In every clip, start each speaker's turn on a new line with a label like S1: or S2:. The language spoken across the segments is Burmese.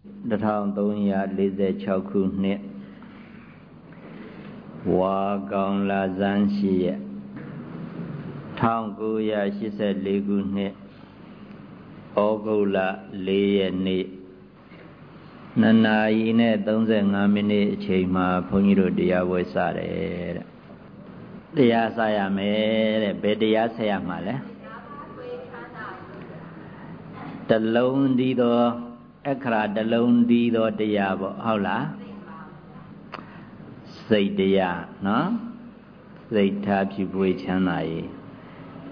S1: 1346ခုနှစ်ဝါကောင်လာဇန်းရှိရ1984ခုနှစ်ဩဂုတ်လ4ရက်နေ့နနာရီနဲ့35မိနစ်အချိန်မှာဘုန်းကြီးတို့တရားဝဲစတယ်တဲ့တရားစရမယ်တဲ့ဘယ်တရားဆက်ရမှာလဲတလုံးဒီသော အခရာတလုံးဒီသောတရားပေါ့ဟုတ်လားစိတ်တရားနော်စိတ်ထားဖြစ်ပွေးချမ်းသာရေး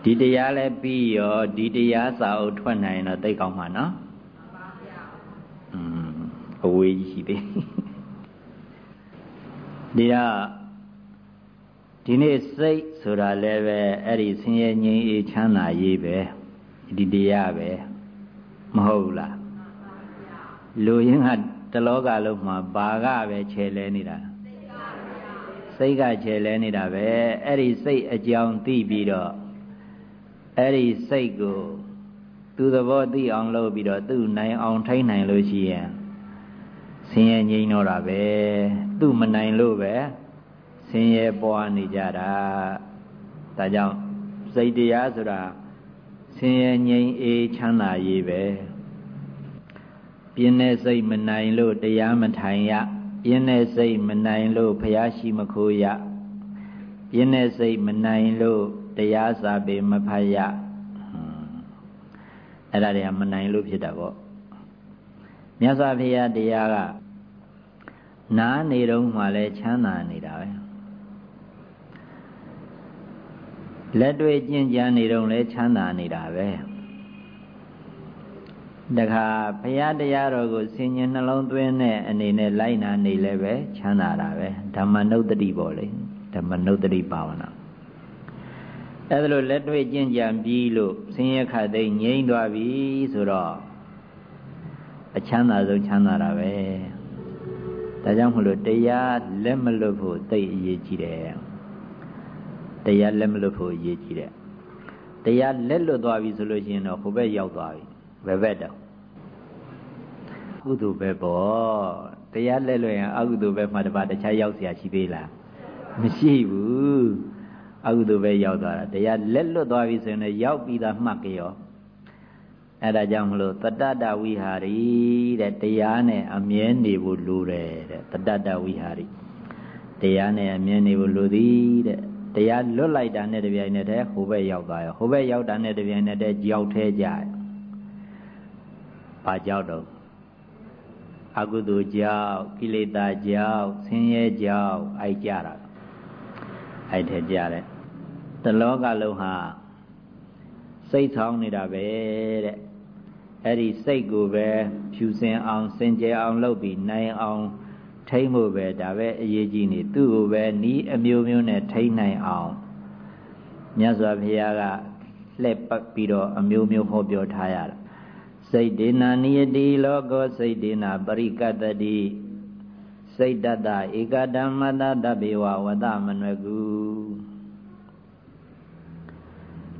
S1: ဒီတရားလည်းပြီးရောဒီတရားစာအုပ်ထွက်နိုင်တော့သိကောင်းမှာနော်อืมအဝေးကြီးရှိသေးဒီကဒီနေ့စိတ်ဆိုတာလည်းပဲအဲ့ဒီဆင်းရဲငြိမ်းအေးချမ်းသာရေးပဲဒီတရားပဲမဟုတ်လား လူရင်းကတလောကလုံးမှာဘာကပဲခြေလဲနေတာစိတ်ကခြေလဲနေတာပဲအဲ့ဒီစိတ်အကြောင်းသိပြီးတော့အဲ့ဒီစိတ်ကိုသူသဘောသိအောင်လုပ်ပြီးတော့သူ့နိုင်အောင်ထိုင်းနိုင်လို့ရှိရင်ဆင်းရဲငြိမ်းတော့တာပဲသူ့မနိုင်လို့ပဲဆင်းရဲပွားနေကြတာဒါကြောင့်စိတ်တရားဆိုတာဆင်းရဲငြိမ်းအေးချမ်းသာရေးပဲ ပြင်းတဲ့စိတ်မနိုင်လို့တရားမထိုင်ရပြင်းတဲ့စိတ်မနိုင်လို့ဖျားရှိမခိုးရပြင်းတဲ့စိတ်မနိုင်လို့တရားစာပေမဖတ်ရအဲ့ဒါတွေကမနိုင်လို့ဖြစ်တာပေါ့မြတ်စွာဘုရားတရားကနားနေတော့မှလည်းချမ်းသာနေတာပဲလက်တွေ့ကျင့်ကြံနေတော့လည်းချမ်းသာနေတာပဲ တခါဘုရားတရားတော်ကိုဆင်ញင်နှလုံးသွင်းတဲ့အနေနဲ့လိုက်နာနေလည်းပဲချမ်းသာတာပဲဓမ္မနုဒတိပေါ့လေဓမ္မနုဒတိပါဝနာအဲ့ဒါလိုလက်တွေ့ကျင့်ကြံပြီးလို့ဆင်းရဲခတ်သိငြိမ့်သွားပြီဆိုတော့အချမ်းသာဆုံးချမ်းသာတာပဲဒါကြောင့်မလို့တရားလက်မလွတ်ဖို့သိအရေးကြီးတယ်တရားလက်မလွတ်ဖို့အရေးကြီးတယ်တရားလက်လွတ်သွားပြီဆိုလို့ရှိရင်တော့ဟိုဘက်ရောက်သွားပြီ ဘယ်ဘက်တော့ကုသိုလ်ဘက်ပေါ့တရားလက်လွတ်ရင်အကုသိုလ်ဘက်မှာတပါတခြားရောက်เสียရှိသေးလားမရှိဘူးအကုသိုလ်ဘက်ရောက်သွားတာတရားလက်လွတ်သွားပြီဆိုရင်လည်းရောက်ပြီးသားမှတ်ကြရောအဲဒါကြောင့်မလို့တတ္တဝိဟာရီတဲ့တရားနဲ့အမြဲနေဖို့လိုတယ်တဲ့တတ္တဝိဟာရီတရားနဲ့အမြဲနေဖို့လိုသည်တဲ့တရားလွတ်လိုက်တာနဲ့တပြိုင်နက်တည်းဟိုဘက်ရောက်သွားရောဟိုဘက်ရောက်တာနဲ့တပြိုင်နက်တည်းကြောက်သေးကြရ ဘာကြောက်တော့အကုသိုလ်ကြောင့်ကိလေသာကြောင့်ဆင်းရဲကြောင့်အိုက်ကြတာအိုက်ထဲကြတယ်တလောကလုံးဟာစိတ်ဆောင်နေတာပဲတဲ့အဲ့ဒီစိတ်ကိုပဲဖြူစင်အောင်စင်ကြယ်အောင်လုပ်ပြီးနိုင်အောင်ထိမ့်ဖို့ပဲဒါပဲအရေးကြီးနေသူ့ကိုပဲနီးအမျိုးမျိုးနဲ့ထိမ့်နိုင်အောင်မြတ်စွာဘုရားကလှည့်ပတ်ပြီးတော့အမျိုးမျိုးဟောပြောထားရတာ စိတ်ဒေနာနိယတိလောကောစိတ်ဒေနာပရိကတတိစိတ်တတဧကဓမ္မတတဘေဝဝတမနွယ်ကူ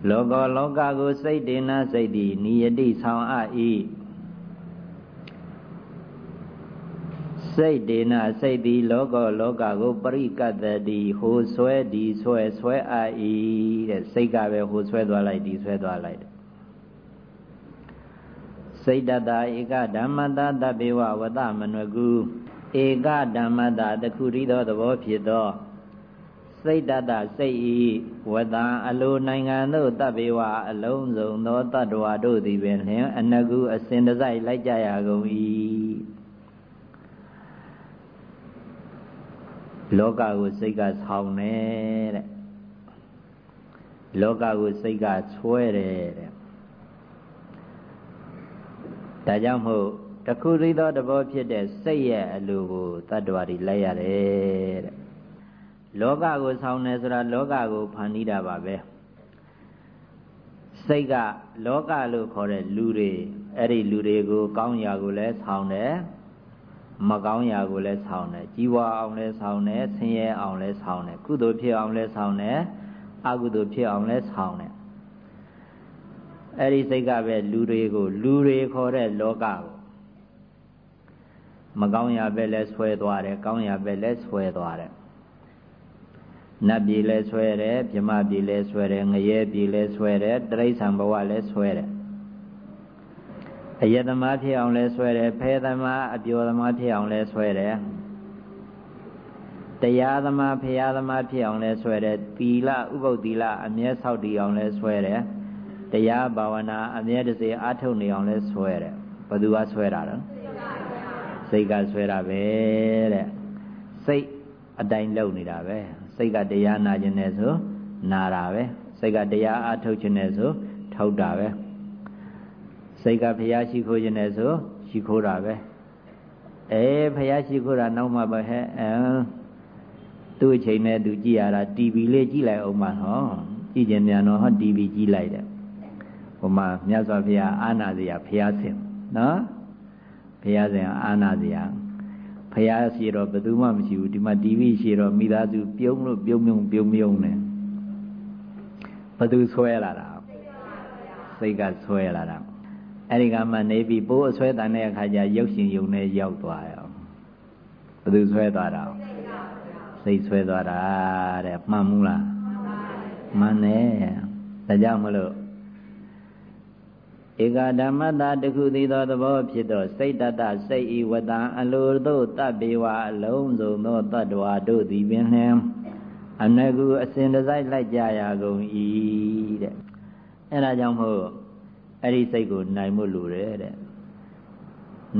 S1: လောကောလောကကိုစိတ်ဒေနာစိတ်သည်နိယတိဆောင်အပ်၏စိတ်ဒေနာစိတ်သည်လောကလောကကိုပရိကတတိဟိုဆွဲဒီဆွဲဆွဲအပ်၏တဲ့စိတ်ကပဲဟိုဆွဲသွားလိုက်ဒီဆွဲသွားလိုက် စိတ်တတဧကဓမ္မတတဘေဝဝတမနွကူဧကဓမ္မတတခုရီသောသဘောဖြစ်သောစိတ်တတစိတ်ဤဝတံအလိုနိုင်ငံတို့တပ်ပေဝအလုံးစုံသောတတ္တဝါတို့သည်ပင်လျှင်အနကုအစဉ်တစိုက်လိုက်ကြရကုန်၏လောကကိုစိတ်ကဆောင်းတယ်တဲ့လောကကိုစိတ်ကဆွဲတယ်တဲ့ ဒါကြောင့်မို့တခုရိသောတဘောဖြစ်တဲ့စိတ်ရဲ့အလိုကိုတတ္တဝါတွေလိုက်ရတယ်တဲ့လောကကိုဆောင်းတယ်ဆိုတာလောကကိုဖန်တီးတာပါပဲစိတ်ကလောကလို့ခေါ်တဲ့လူတွေအဲ့ဒီလူတွေကို ကောင်းရာကိုလည်းဆောင်းတယ်မကောင်းရာကိုလည်းဆောင်းတယ်ကြီးဝါအောင်လည်းဆောင်းတယ်ဆင်းရဲအောင်လည်းဆောင်းတယ်ကုသိုလ်ဖြစ်အောင်လည်းဆောင်းတယ်အကုသိုလ်ဖြစ်အောင်လည်းဆောင်းတယ် အဲ့ဒီစိတ်ကပဲလူတွေကိုလူတွေခေါ်တဲ့လောကကိုမကောင်းရပဲလဲဆွဲသွားတယ်ကောင်းရပဲလဲဆွဲသွားတယ်နတ်ပြည်လဲဆွဲတယ်မြမပြည်လဲဆွဲတယ်ငရဲပြည်လဲဆွဲတယ်တရိษံဘဝလဲဆွဲတယ်အယတမဖြစ်အောင်လဲဆွဲတယ်ဖဲသမားအပျော်သမားဖြစ်အောင်လဲဆွဲတယ်တရားသမားဖရာသမားဖြစ်အောင်လဲဆွဲတယ်သီလဥပုပ်သီလအမြဲဆောက်တည်အောင်လဲဆွဲတယ် တရားဘာဝနာအမြဲတစေအားထုတ်နေအောင်လဲဆွဲတယ်ဘယ်သူကဆွဲတာတော့စိတ်ကဆွဲတာပဲတဲ့စိတ်အတိုင်းလုံနေတာပဲစိတ်ကတရားနာခြင်းနဲ့ဆိုနာတာပဲစိတ်ကတရားအားထုတ်ခြင်းနဲ့ဆိုထုတ်တာပဲစိတ်ကဖျားရှိခိုးခြင်းနဲ့ဆိုရှိခိုးတာပဲအဲဖျားရှိခိုးတာနောက်မှပဲဟဲ့အဲသူ့အချိန်နဲ့သူကြည့်ရတာ TV လေးကြည့်လိုက်အောင်ပါဟောကြည့်ခြင်းမြန်တော့ဟော TV ကြည့်လိုက်တယ် ဟိုမှာမြတ်စွာဘုရားအာနာစရာဘုရားဆင်နော်ဘုရားဆင်အာနာစရာဘုရားရှိတော့ဘယ်သူမှမရှိဘူးဒီမှာ TV ရှိတော့မိသားစုပြုံးလို့ပြုံးပြုံးပြုံးပြုံးနေဘယ်သူဆွဲလာတာစိတ်ကဆွဲလာတာအဲ့ဒီကမှနေပြီးပိုးအဆွဲတန်တဲ့အခါကျရုပ်ရှင်ယုံနဲ့ရောက်သွားရောဘယ်သူဆွဲသွားတာစိတ်ဆွဲသွားတာတဲ့မှန်မှုလားမှန်တယ်ဒါကြောင့်မလို့ ဧကဓမ္မတာတခုသည်သောသဘောဖြစ်သောစိတ်တတစိတ်ဤဝတံအလိုတို့တပ္ပေဝအလုံးစုံသောတတ္တဝါတို့သည်ပင်လျှင်အနကုအစဉ်တစိုက်လိုက်ကြရကုန်၏တဲ့အဲဒါကြောင့်မို့အဲ့ဒီစိတ်ကိုနိုင်မှုလိုတယ်တဲ့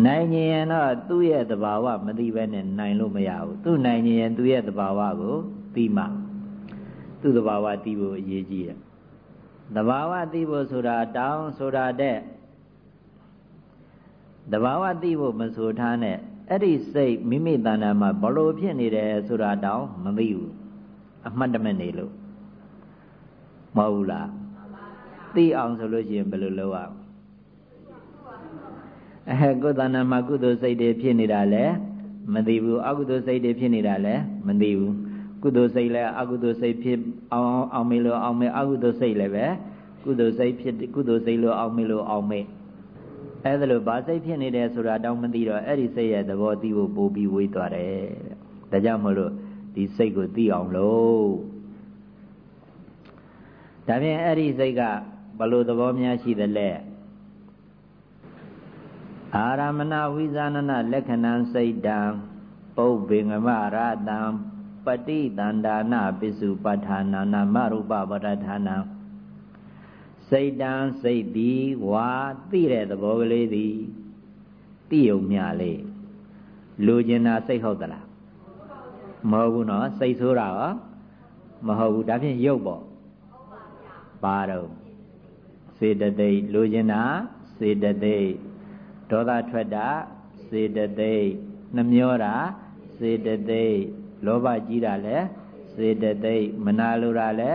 S1: နိုင်ရင်တော့သူ့ရဲ့သဘာဝမသိဘဲနဲ့နိုင်လို့မရဘူးသူနိုင်ရင်သူ့ရဲ့သဘာဝကိုသိမှသူ့သဘာဝသိဖို့အရေးကြီးတယ် သဘာဝသိဖို့ဆိုတာတောင်းဆိုတာတဲ့သဘာဝသိဖို့မဆိုထားနဲ့အဲ့ဒီစိတ်မိမိတဏ္ဍာမှာဘလို့ဖြစ်နေတယ်ဆိုတာတောင်းမသိဘူးအမှတ်တမဲ့နေလို့မဟုတ်ဘူးလားသိအောင်ဆိုလို့ရှိရင်ဘယ်လိုလုပ်ရအဲကိုယ်တဏ္ဍာမှာကုသိုလ်စိတ်တွေဖြစ်နေတာလဲမသိဘူးအကုသိုလ်စိတ်တွေဖြစ်နေတာလဲမသိဘူး ကုသိုလ်စိတ်လည်းအကုသိုလ်စိတ်ဖြစ်အောင်အောင်မေလို့အောင်မေအကုသိုလ်စိတ်လည်းပဲကုသိုလ်စိတ်ဖြစ်ကုသိုလ်စိတ်လို့အောင်မေလို့အောင်မေအဲ့ဒါလို့ဘာစိတ်ဖြစ်နေတယ်ဆိုတာတောင်းမသိတော့အဲ့ဒီစိတ်ရဲ့သဘောသိဖို့ပို့ပြီးဝေးသွားတယ်တဲ့ဒါကြောင့်မလို့ဒီစိတ်ကိုသိအောင်လို့ဒါဖြင့်အဲ့ဒီစိတ်ကဘလို့သဘောများရှိသလဲအာရမဏဝိဇာနနလက္ခဏံစိတ်တံပုပ္ပေငမရတံ ပฏิတန္တာနာပိစုပဋ္ဌာနာနာမရူပပဋ္ဌာနာစိတ်တံစိတ်သည်ဝါသိတဲ့သဘောကလေးသည်သိုံမြလေးလူကျင်တာစိတ်ဟုတ်သလားမဟုတ်ဘူးနော်စိတ်ဆိုးတာရောမဟုတ်ဘူးဒါဖြင့်ရုပ်ပေါ့ပါတော့စေတသိက်လူကျင်တာစေတသိက်ဒေါသထွက်တာစေတသိက်နှမျောတာစေတသိက် လောဘကြီးတာလဲစေတသိက်မနာလိုတာလဲ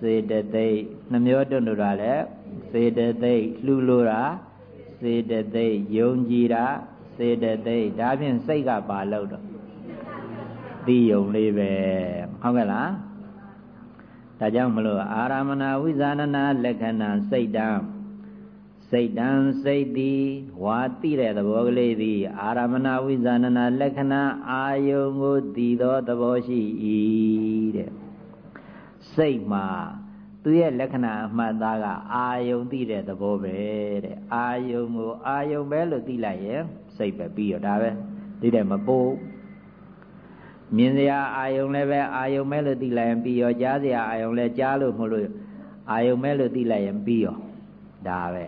S1: စေတသိက်နှမျောတွန့်လိုတာလဲစေတသိက်လှူလိုတာစေတသိက်ယုံကြည်တာစေတသိက်ဒါဖြင့်စိတ်ကပါလို့တော့သိယုံလေးပဲဟုတ်ကဲ့လားဒါကြောင့်မလို့အာရမဏဝိဇာနနာလက္ခဏာစိတ်တံ စိတ်တံစိတ်သည်ဝါတိတဲ့သဘောကလေးသည် အာရမဏဝိဇာနနာလက္ခဏာအာယုံကိုတည်သောသဘောရှိ၏တဲ့စိတ်မှာသူရဲ့လက္ခဏာအမှတ်သားကအာယုံသိတဲ့သဘောပဲတဲ့အာယုံကိုအာယုံပဲလို့သိလိုက်ရင်စိတ်ပဲပြီးရောဒါပဲသိတယ်မပို့မြင်စရာအာယုံလည်းပဲအာယုံပဲလို့သိလိုက်ရင်ပြီးရောကြားစရာအာယုံလည်းကြားလို့မလို့အာယုံပဲလို့သိလိုက်ရင်ပြီးရောဒါပဲ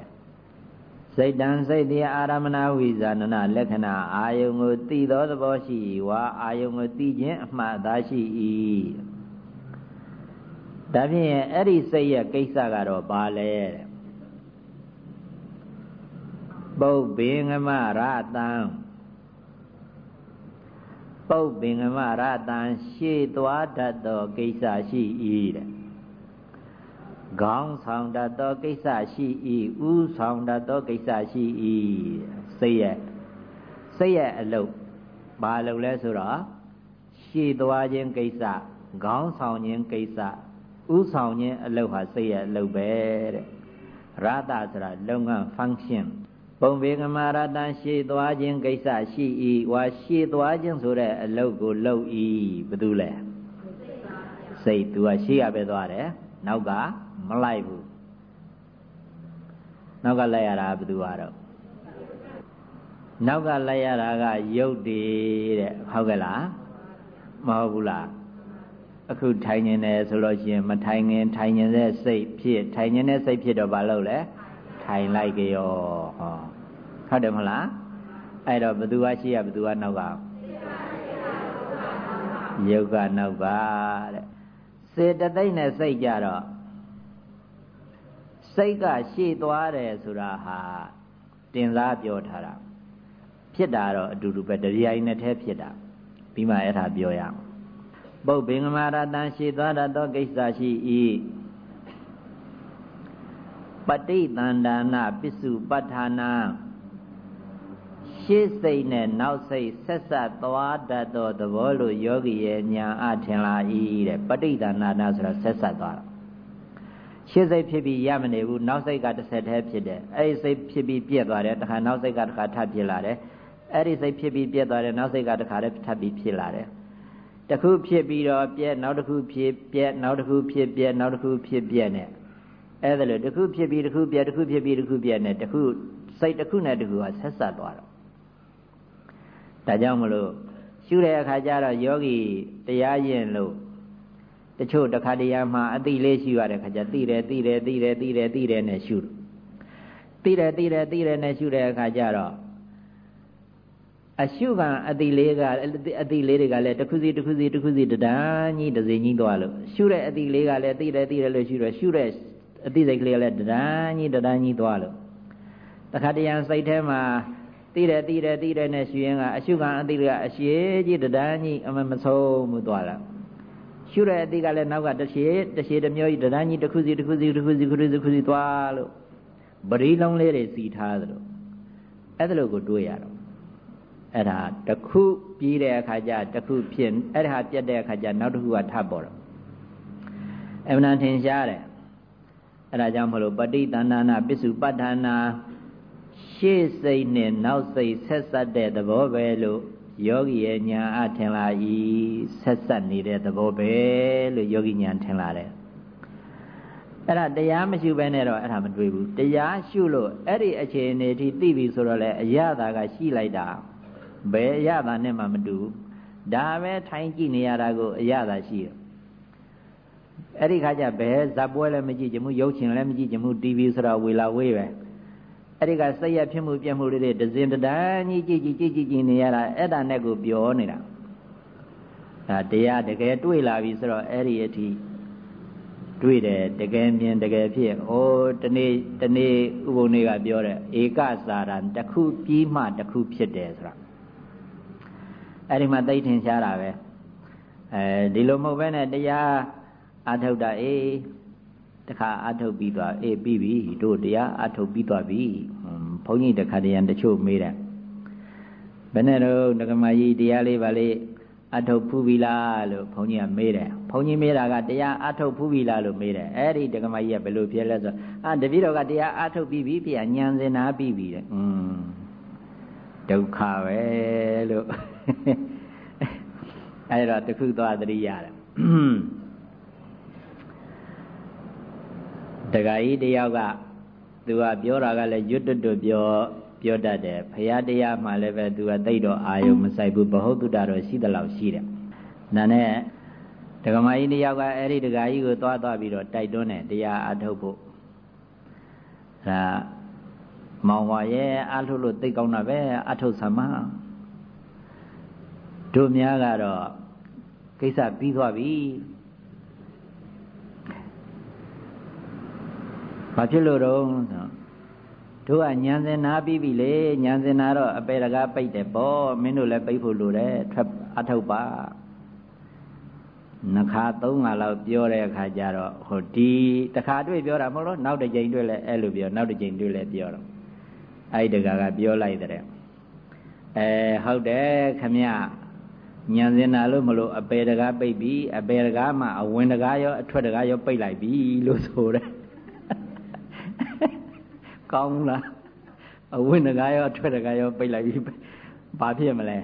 S1: စိတ်တံစိတ်တရားအာရမဏဝိဇာနနလက္ခဏာအာယုံကိုသိသောသဘောရှိဝါအာယုံကိုသိခြင်းအမှတ်သားရှိ၏ဒါဖြင့်အဲ့ဒီစိတ်ရဲ့ကိစ္စကတော့ဘာလဲတဲ့ပုပ္ပင်္ဂမရတံပုပ္ပင်္ဂမရတံရှေ့သွားတတ်သောကိစ္စရှိ၏တဲ့ ခေါင်းဆောင်တတ်သောကိစ္စရှိ၏ဥဆောင်တတ်သောကိစ္စရှိ၏စိတ်ရဲ့စိတ်ရဲ့အလုပ်ဘာလုပ်လဲဆိုတော့ရှေ့သွားခြင်းကိစ္စခေါင်းဆောင်ခြင်းကိစ္စဥဆောင်ခြင်းအလုပ်ဟာစိတ်ရဲ့အလုပ်ပဲတဲ့ရတဆိုတာလုပ်ငန်း function ပုံပေကမာရတန်ရှေ့သွားခြင်းကိစ္စရှိ၏ဝါရှေ့သွားခြင်းဆိုတဲ့အလုပ်ကိုလုပ်၏ဘယ်သူလဲစိတ်သူကရှေ့ရပဲသွားတယ်နောက်က မလိုက်ဘူးနောက်ကလိုက်ရတာဘယ်သူကတော့နောက်ကလိုက်ရတာကရုပ်တည်တဲ့ဟုတ်ကဲ့လားမဟုတ်ဘူးလားအခုထိုင်နေတယ်ဆိုလို့ရှိရင်မထိုင်ငင်ထိုင်နေတဲ့စိတ်ဖြစ်ထိုင်နေတဲ့စိတ်ဖြစ်တော့ဘာလုပ်လဲထိုင်လိုက်ကြောဟောဟုတ်တယ်မလားအဲ့တော့ဘသူကရှိရဘသူကနောက်ကယုတ်ကနောက်ကတဲ့စေတသိက်နဲ့စိတ်ကြတော့ စိတ်ကရှေ့သွားတယ်ဆိုတာဟာတင်စားပြောထားတာဖြစ်တာတော့အတူတူပဲတရားရင်ထဲဖြစ်တာပြီးမှအဲ့ဒါပြောရအောင်ပုပ်ဘင်္ဂမာရတံရှေသွားတတ်သောကိစ္စရှိ၏ပဋိသန္ဒနာပစ္စုပဋ္ဌာနာရှေ့စိတ်နဲ့နောက်စိတ်ဆက်ဆက်သွားတတ်သောသဘောလိုယောဂီရဲ့ဉာဏ်အထင်လာ၏တဲ့ပဋိသန္ဒနာဆိုတာဆက်ဆက်သွားတာ ရှေ့စိတ်ဖြစ်ပြီးရမနေဘူးနောက်စိတ်ကတစ်ဆက်တည်းဖြစ်တယ်အဲ့ဒီစိတ်ဖြစ်ပြီးပြက်သွားတယ်တခါနောက်စိတ်ကတခါထပ်ဖြစ်လာတယ်အဲ့ဒီစိတ်ဖြစ်ပြီးပြက်သွားတယ်နောက်စိတ်ကတခါတည်းထပ်ပြီးဖြစ်လာတယ်တခုဖြစ်ပြီးတော့ပြက်နောက်တစ်ခုဖြစ်ပြက်နောက်တစ်ခုဖြစ်ပြက်နောက်တစ်ခုဖြစ်ပြက်နဲ့အဲ့ဒါလို့တခုဖြစ်ပြီးတခုပြက်တခုဖြစ်ပြီးတခုပြက်နဲ့တခုစိတ်တခုနဲ့တခုကဆက်ဆက်သွားတော့ဒါကြောင့်မလို့ရှုတဲ့အခါကျတော့ယောဂီတရားရင်လို့ တချို့တခါတရံမှာအတိလေးရှိရတဲ့ခါကျသိတယ်သိတယ်သိတယ်သိတယ်သိတယ်နဲ့ရှုသိတယ်သိတယ်သိတယ်နဲ့ရှုတဲ့အခါကျတော့အရှုခံအတိလေးကအတိလေးတွေကလည်းတစ်ခုစီတစ်ခုစီတစ်ခုစီတဒန်းကြီးတစ်စိကြီးသွားလို့ရှုတဲ့အတိလေးကလည်းသိတယ်သိတယ်လို့ရှုတော့ရှုတဲ့အတိစိတ်ကလေးကလည်းတဒန်းကြီးတဒန်းကြီးသွားလို့တခါတရံစိတ်ထဲမှာသိတယ်သိတယ်သိတယ်နဲ့ရှုရင်ကအရှုခံအတိလေးကအရှည်ကြီးတဒန်းကြီးအမမဆုံးမှုသွားလာ ရှုတဲ့အတိကလည်းနောက်ကတရှည်တရှည်တစ်မျိုးကြီးတဒန်းကြီးတစ်ခုစီတစ်ခုစီတစ်ခုစီတစ်ခုစီတစ်ခုစီသွားလို့ပရိလုံးလေးတွေစီထားသလိုအဲ့ဒါလို့ကိုတွေးရတော့အဲ့ဒါတခုပြီးတဲ့အခါကျတခုဖြစ်အဲ့ဒါပြတ်တဲ့အခါကျနောက်တစ်ခုကထပ်ပေါ်တော့အမှန်ထင်ရှားတယ်အဲ့ဒါကြောင့်မလို့ပဋိသန္ဓနာပစ္စုပဋ္ဌာနာရှေ့စိတ်နဲ့နောက်စိတ်ဆက်ဆက်တဲ့သဘောပဲလို့ ယောဂီရဲ့ညာအထင်လာဤဆက်ဆက်နေတဲ့သဘောပဲလို့ယောဂီညာထင်လာတယ်အဲ့ဒါတရားမရှိဘဲနဲ့တော့အဲ့ဒါမတွေ့ဘူးတရားရှုလို့အဲ့ဒီအခြေအနေထိသိပြီဆိုတော့လေအရသာကရှိလိုက်တာဘယ်အရသာနဲ့မှမတူဒါပဲထိုင်ကြည့်နေရတာကိုအရသာရှိတယ်အဲ့ဒီခါကျဘယ်ဇက်ပွဲလည်းမကြည့်ကြမှုရုပ်ရှင်လည်းမကြည့်ကြမှု TV ဆိုတော့ဝေလာဝေးပဲ အဲ့ဒီကစိတ်ရဖြစ်မှုပြတ်မှုတွေဒဇင်တဒန်းကြီးကြည့်ကြည့်ကြည့်ကြည့်နေရတာအဲ့ဒါနဲ့ကိုပြောနေတာဒါတရားတကယ်တွေ့လာပြီဆိုတော့အဲ့ဒီအထိတွေ့တယ်တကယ်မြင်တကယ်ဖြစ်ဩတနေ့တနေ့ဥပုံတွေကပြောတယ်ဧကစာရံတစ်ခုပြီးမှတစ်ခုဖြစ်တယ်ဆိုတာအဲ့ဒီမှာသိထင်ရှားတာပဲအဲဒီလိုမဟုတ်ဘဲနဲ့တရားအာထုတ်တာအေး တခါအာထုတ်ပြီးသွားအေးပြီးပြီတို့တရားအာထုတ်ပြီးသွားပြီဘုန်းကြီးတခါတည်းရန်တချို့မေးတယ်ဘယ်နဲ့တော့ဒကမကြီးတရားလေးပါလေအထုတ်ဖူးပြီလားလို့ဘုန်းကြီးကမေးတယ်ဘုန်းကြီးမေးတာကတရားအထုတ်ဖူးပြီလားလို့မေးတယ်အဲ့ဒီဒကမကြီးကဘယ်လိုဖြစ်လဲဆိုအာတပည့်တော်ကတရားအထုတ်ပြီးပြီပြညံစင်နာပြီးပြီတဲ့อืมဒုက္ခပဲလို့အဲ့တော့တခုသွားသတိရတယ် တခါကြီးတယောက်ကသူကပြောတာကလည်းရွတ်တွတ်တွတ်ပြောပြောတတ်တယ်ဖရာတရားမှလည်းပဲသူကသိတော့အာယုံမဆိုင်ဘူးဘဟုတုတ္တတော့ရှိသလောက်ရှိတယ်။ဒါနဲ့ဒကမကြီးတယောက်ကအဲ့ဒီဒကာကြီးကိုသွားသွားပြီးတော့တိုက်တွန်းတယ်တရားအထုတ်ဖို့။ဒါမောင်ဝါရဲ့အထုတ်လို့သိကောင်းတာပဲအထုတ်ဆံမတို့များကတော့ကိစ္စပြီးသွားပြီ ဘာဖြစ်လို့တော့ဆိုတို့ကညံစင်နာပြီးပြီလေညံစင်နာတော့အပေတကားပိတ်တယ်ပေါ့မင်းတို့လည်းပိတ်ဖို့လိုတယ်ထွက်အထုတ်ပါနှခါသုံးခါလောက်ပြောတဲ့အခါကျတော့ဟိုဒီတခါတွေ့ပြောတာမဟုတ်လို့နောက်တစ်ကြိမ်တွေ့လဲအဲ့လိုပြောနောက်တစ်ကြိမ်တွေ့လဲပြောတော့အဲ့ဒီတကားကပြောလိုက်တဲ့အဲဟုတ်တယ်ခမညညံစင်နာလို့မလို့အပေတကားပိတ်ပြီးအပေတကားမှအဝင်တကားရောအထွက်တကားရောပိတ်လိုက်ပြီလို့ဆိုတယ် ကောင်းလားအဝင်တကားရောထွက်တကားရောပိတ်လိုက်ပြီဘာဖြစ်မလဲ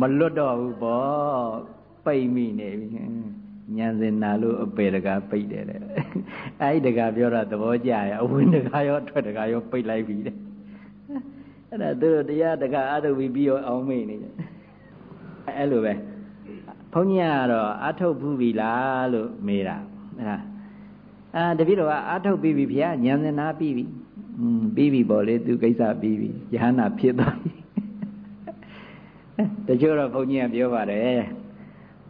S1: မလွတ်တော့ဘူးပေါ့ပိတ်မိနေပြီညံစင်နာလို့အပေတကားပိတ်တယ်တဲ့အဲ့ဒီတကားပြောတာသဘောကျရအဝင်တကားရောထွက်တကားရောပိတ်လိုက်ပြီတဲ့အဲ့ဒါသူတို့တရားတကားအထုတ်ပြီးပြီးရောအောင်မိနေကြအဲ့လိုပဲဘုန်းကြီးကတော့အထုတ်ဘူးပြီလားလို့မေးတာအဲ့ဒါ အာတပည့်တော်ကအထုတ်ပြီးပြီဗျာညံစင်နာပြီးပြီอืมပြီးပြီပေါ့လေသူကိစ္စပြီးပြီယဟနာဖြစ်သွားပြီတချို့တော့ဘုန်းကြီးကပြောပါတယ်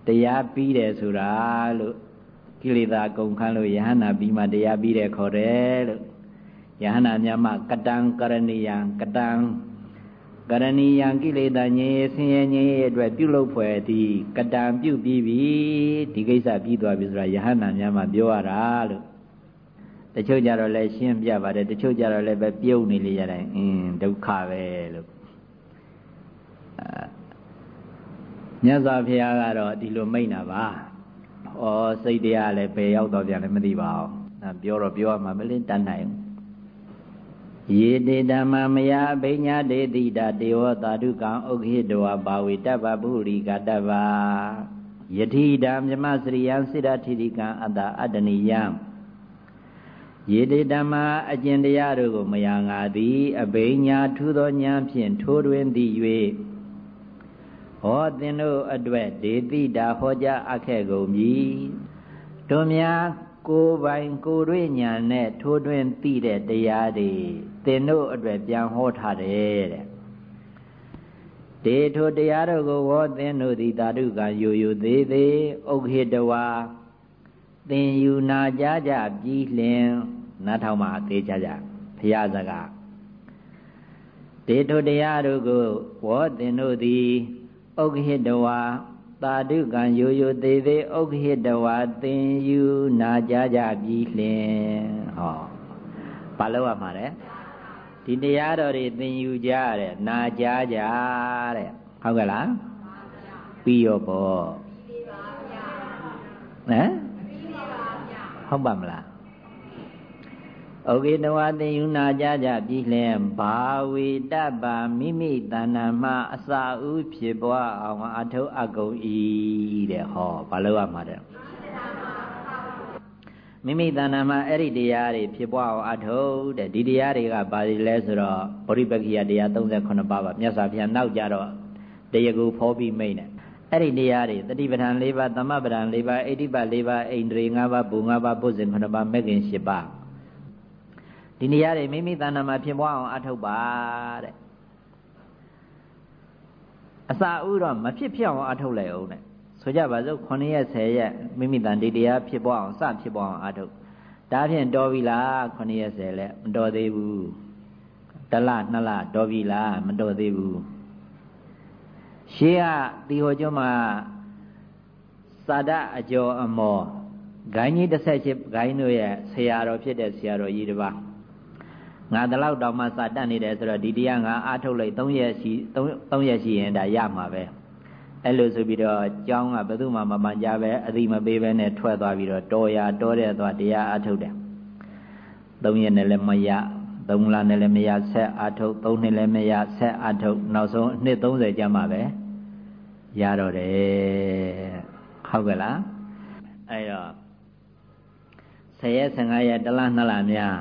S1: တရားပြီးတယ်ဆိုတာလို့ကိလေသာကုန်ခန်းလို့ယဟနာပြီးမှတရားပြီးတယ်ခေါ်တယ်လို့ယဟနာမြတ်မကတံကရဏီယံကတံကရဏီယံကိလေသာငြိဆင်းရဲငြိအတွက်ပြုလုပ်ဖွယ်သည်ကတံပြုပြီးပြီဒီကိစ္စပြီးသွားပြီဆိုတာယဟနာမြတ်မပြောရတာလို့ တချို့ကြတော့လည်းရှင်းပြပါတယ်တချို့ကြတော့လည်းပဲပြုတ်နေလေရတယ်အင်းဒုက္ခပဲလို့မြတ်စွာဘုရားကတော့ဒီလိုမိန့်တာပါ။ဩစိတ်တရားလည်းဘယ်ရောက်တော့ပြန်လည်းမသိပါဘူး။ပြောတော့ပြောရမှာမလင်းတတ်နိုင်ဘူး။ယေတေဓမ္မမယအဘိညာတေတိတာတေဝသာဓုကံဥက္ခိတဝဘာဝေတပ္ပပုရိကတပ္ပယတိတာမြမစရိယံစိရထိတိကံအတ္တအတ္တနိယံ ယေတေဓမ္မအကျင့်တရားတို့ကိုမယငါသည်အဘိညာထူသောဉာဏ်ဖြင့်ထိုးတွင်သည်၍ဟောသင်တို့အတွက်ဒေတိတာဟောကြားအပ်ခဲ့ကုန်ပြီတို့များကိုယ်ပိုင်ကိုယ်တွေ့ညာနဲ့ထိုးထွင်းသိတဲ့တရားတွေသင်တို့အတွက်ပြန်ဟောထားတယ်တဲ့ဒေထိုတရားတို့ကိုဟောသင်တို့သည်တာတုကယိုယိုသေးသေးဥက္ခေတဝါ သင်ယူနာကြကြပြီးလင်နားထောင်မှာသေးကြကြဖရာစကားဒေထိုတရားတို့ကိုဟောသင်တို့သည်ဥက္ဟိတဝါသာဓုကံရိုးရိုးသေးသေးဥက္ဟိတဝါသင်ယူနာကြကြပြီးလင်ဟောဘာလို့ရမှာလဲဒီတရားတော်တွေသင်ယူကြတဲ့နာကြကြတဲ့ဟုတ်ကဲ့လားပြီးရောပေါ့ဟမ် ဟုတ်ပါမလားဩကေတဝသင်ယူနာကြကြပြီးလင်ဘာဝေတပ္ပမိမိတဏ္ဍမအစာဥဖြစ်ပွားအောင်အထုအကုန်ဤတဲ့ဟောဘာလို့ရမှာတဲ့မိမိတဏ္ဍမှာအဲ့ဒီတရားတွေဖြစ်ပွားအောင်အထုတဲ့ဒီတရားတွေကဘာတွေလဲဆိုတော့ဗောဓိပက္ခိယတရား38ပါးပါမြတ်စွာဘုရားနောက်ကြတော့တရားကိုဖောပြီးမိတ်တယ် အဲ့ဒီတရားတွေတတိပဋ္ဌာန်၄ပါးသမပဋ္ဌာန်၄ပါးအိဋ္ဌိပတ်၄ပါးအိန္ဒြေ၅ပါးဘူ၅ပါးပုဇဉ်9ပါးမဂ္ဂင်10ပါးဒီနေရာတွေမိမိတဏ္ဍာမှာဖြစ်ပွားအောင်အထုတ်ပါတဲ့အစာဥတော့မဖြစ်ဖြစ်အောင်အထုတ်လိုက်အောင်တဲ့ဆိုကြပါစို့9ရက်10ရက်မိမိတန်ဒီတရားဖြစ်ပွားအောင်စဖြစ်ပွားအောင်အထုတ်ဒါဖြင့်တော်ပြီလား9ရက်10လက်မတော်သေးဘူးတလနှစ်လတော်ပြီလားမတော်သေးဘူး ရှေးကတီဟောကျွန်းမှာစာဒအကျော်အမော်ဂိုင်းကြီး18ဂိုင်းတို့ရဲ့ဆရာတော်ဖြစ်တဲ့ဆရာတော်ကြီးတစ်ပါးငါတလောက်တောင်မှစာတတ်နေတယ်ဆိုတော့ဒီတရားငါအားထုတ်လိုက်3ရက်ရှိ3 3ရက်ရှိရင်ဒါရမှာပဲအဲ့လိုဆိုပြီးတော့ကျောင်းကဘယ်သူမှမမှန်ကြပဲအတိမပေးပဲနဲ့ထွက်သွားပြီးတော့တော်ရတော်တဲ့သွားတရားအားထုတ်တယ်3ရက်နဲ့လည်းမရ3လနဲ့လည်းမရဆက်အားထုတ်3နှစ်လည်းမရဆက်အားထုတ်နောက်ဆုံးနှစ်30ကျမှပဲ ရတော့တယ်ဟုတ်ကဲ့လားအဲ့တော့10ရက်15ရက်တလ2လများ